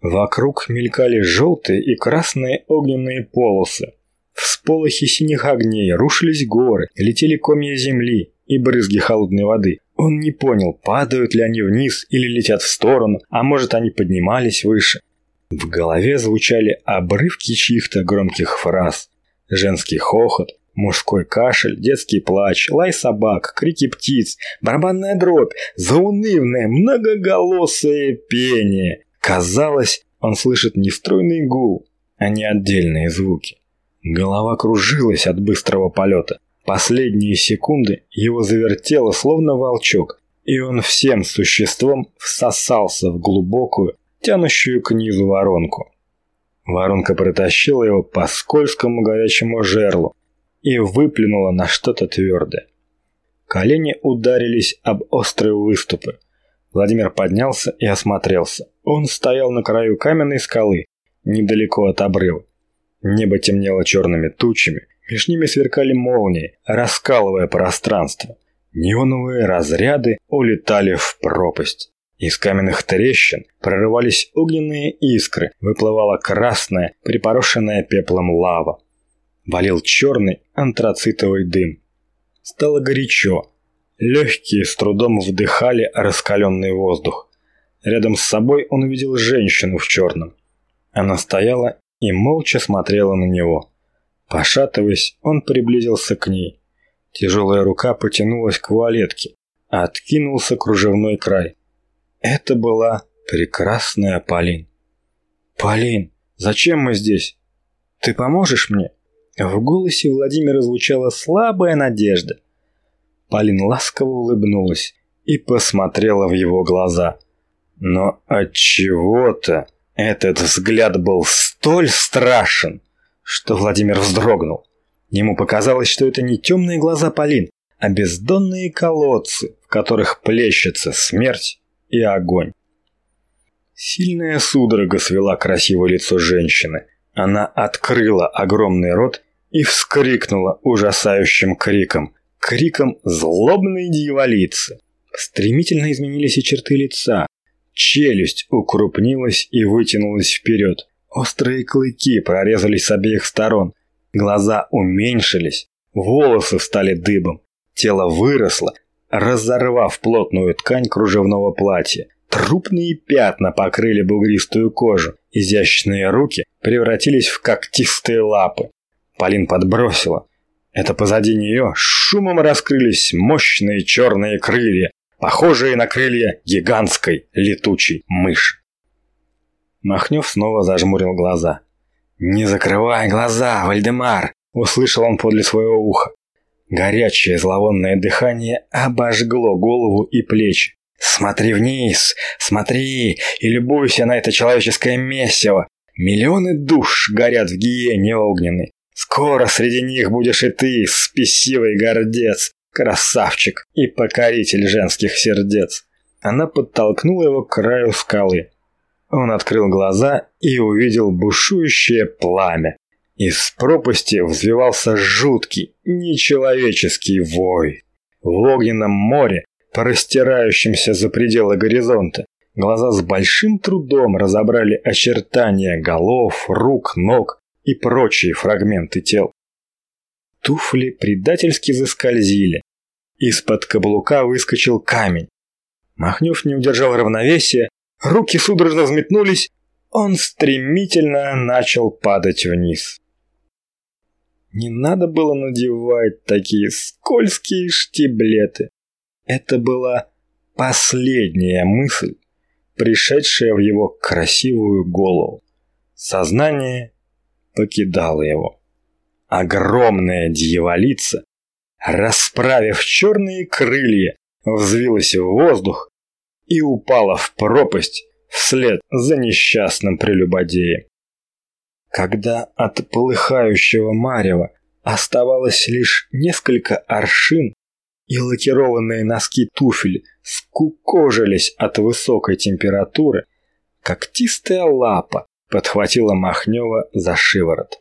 Вокруг мелькали желтые и красные огненные полосы. В сполохе синих огней рушились горы, летели комья земли и брызги холодной воды. Он не понял, падают ли они вниз или летят в сторону, а может они поднимались выше. В голове звучали обрывки чьих-то громких фраз. Женский хохот, мужской кашель, детский плач, лай собак, крики птиц, барабанная дробь, заунывное, многоголосое пение. Казалось, он слышит не стройный гул, а не отдельные звуки. Голова кружилась от быстрого полета. Последние секунды его завертело, словно волчок, и он всем существом всосался в глубокую, тянущую к низу воронку. Воронка протащила его по скользкому горячему жерлу и выплюнула на что-то твердое. Колени ударились об острые выступы. Владимир поднялся и осмотрелся. Он стоял на краю каменной скалы, недалеко от обрыва. Небо темнело черными тучами, меж ними сверкали молнии, раскалывая пространство. Неоновые разряды улетали в пропасть. Из каменных трещин прорывались огненные искры, выплывала красная, припорошенная пеплом лава. Валил черный антрацитовый дым. Стало горячо, Легкие с трудом вдыхали раскаленный воздух. Рядом с собой он увидел женщину в черном. Она стояла и молча смотрела на него. Пошатываясь, он приблизился к ней. Тяжелая рука потянулась к вуалетке, а откинулся кружевной край. Это была прекрасная Полин. «Полин, зачем мы здесь? Ты поможешь мне?» В голосе Владимира звучала слабая надежда. Полин ласково улыбнулась и посмотрела в его глаза. Но от чего-то этот взгляд был столь страшен, что Владимир вздрогнул. Ему показалось, что это не темные глаза Полин, а бездонные колодцы, в которых плещется смерть и огонь. Сильная судорога свела красивое лицо женщины. Она открыла огромный рот и вскрикнула ужасающим криком, криком злобной дьяволицы. Стремительно изменились и черты лица. Челюсть укрупнилась и вытянулась вперед. Острые клыки прорезались с обеих сторон. Глаза уменьшились, волосы стали дыбом. Тело выросло, разорвав плотную ткань кружевного платья. Трупные пятна покрыли бугристую кожу. Изящные руки превратились в когтистые лапы. Полин подбросила. Это позади нее шумом раскрылись мощные черные крылья, похожие на крылья гигантской летучей мыши. Махнев снова зажмурил глаза. «Не закрывай глаза, Вальдемар!» – услышал он подле своего уха. Горячее зловонное дыхание обожгло голову и плечи. «Смотри вниз! Смотри! И любуйся на это человеческое месиво! Миллионы душ горят в гиене огненной. Скоро среди них будешь и ты, спесивый гордец, красавчик и покоритель женских сердец. Она подтолкнула его к краю скалы. Он открыл глаза и увидел бушующее пламя. Из пропасти взвивался жуткий, нечеловеческий вой. В огненном море, простирающемся за пределы горизонта, глаза с большим трудом разобрали очертания голов, рук, ног, и прочие фрагменты тел. Туфли предательски заскользили. Из-под каблука выскочил камень. Махнев не удержал равновесия, руки судорожно взметнулись, он стремительно начал падать вниз. Не надо было надевать такие скользкие штиблеты. Это была последняя мысль, пришедшая в его красивую голову. Сознание покидала его. Огромная дьяволица, расправив черные крылья, взвилась в воздух и упала в пропасть вслед за несчастным прелюбодеем. Когда от полыхающего марева оставалось лишь несколько аршин, и лакированные носки туфель скукожились от высокой температуры, когтистая лапа подхватила Махнева за шиворот.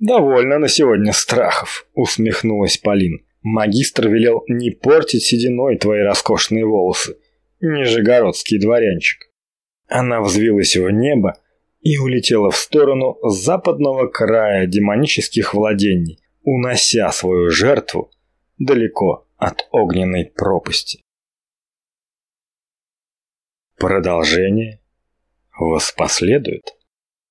«Довольно на сегодня страхов», — усмехнулась Полин. «Магистр велел не портить сединой твои роскошные волосы, нижегородский дворянчик». Она взвилась в небо и улетела в сторону западного края демонических владений, унося свою жертву далеко от огненной пропасти. Продолжение воспоследует.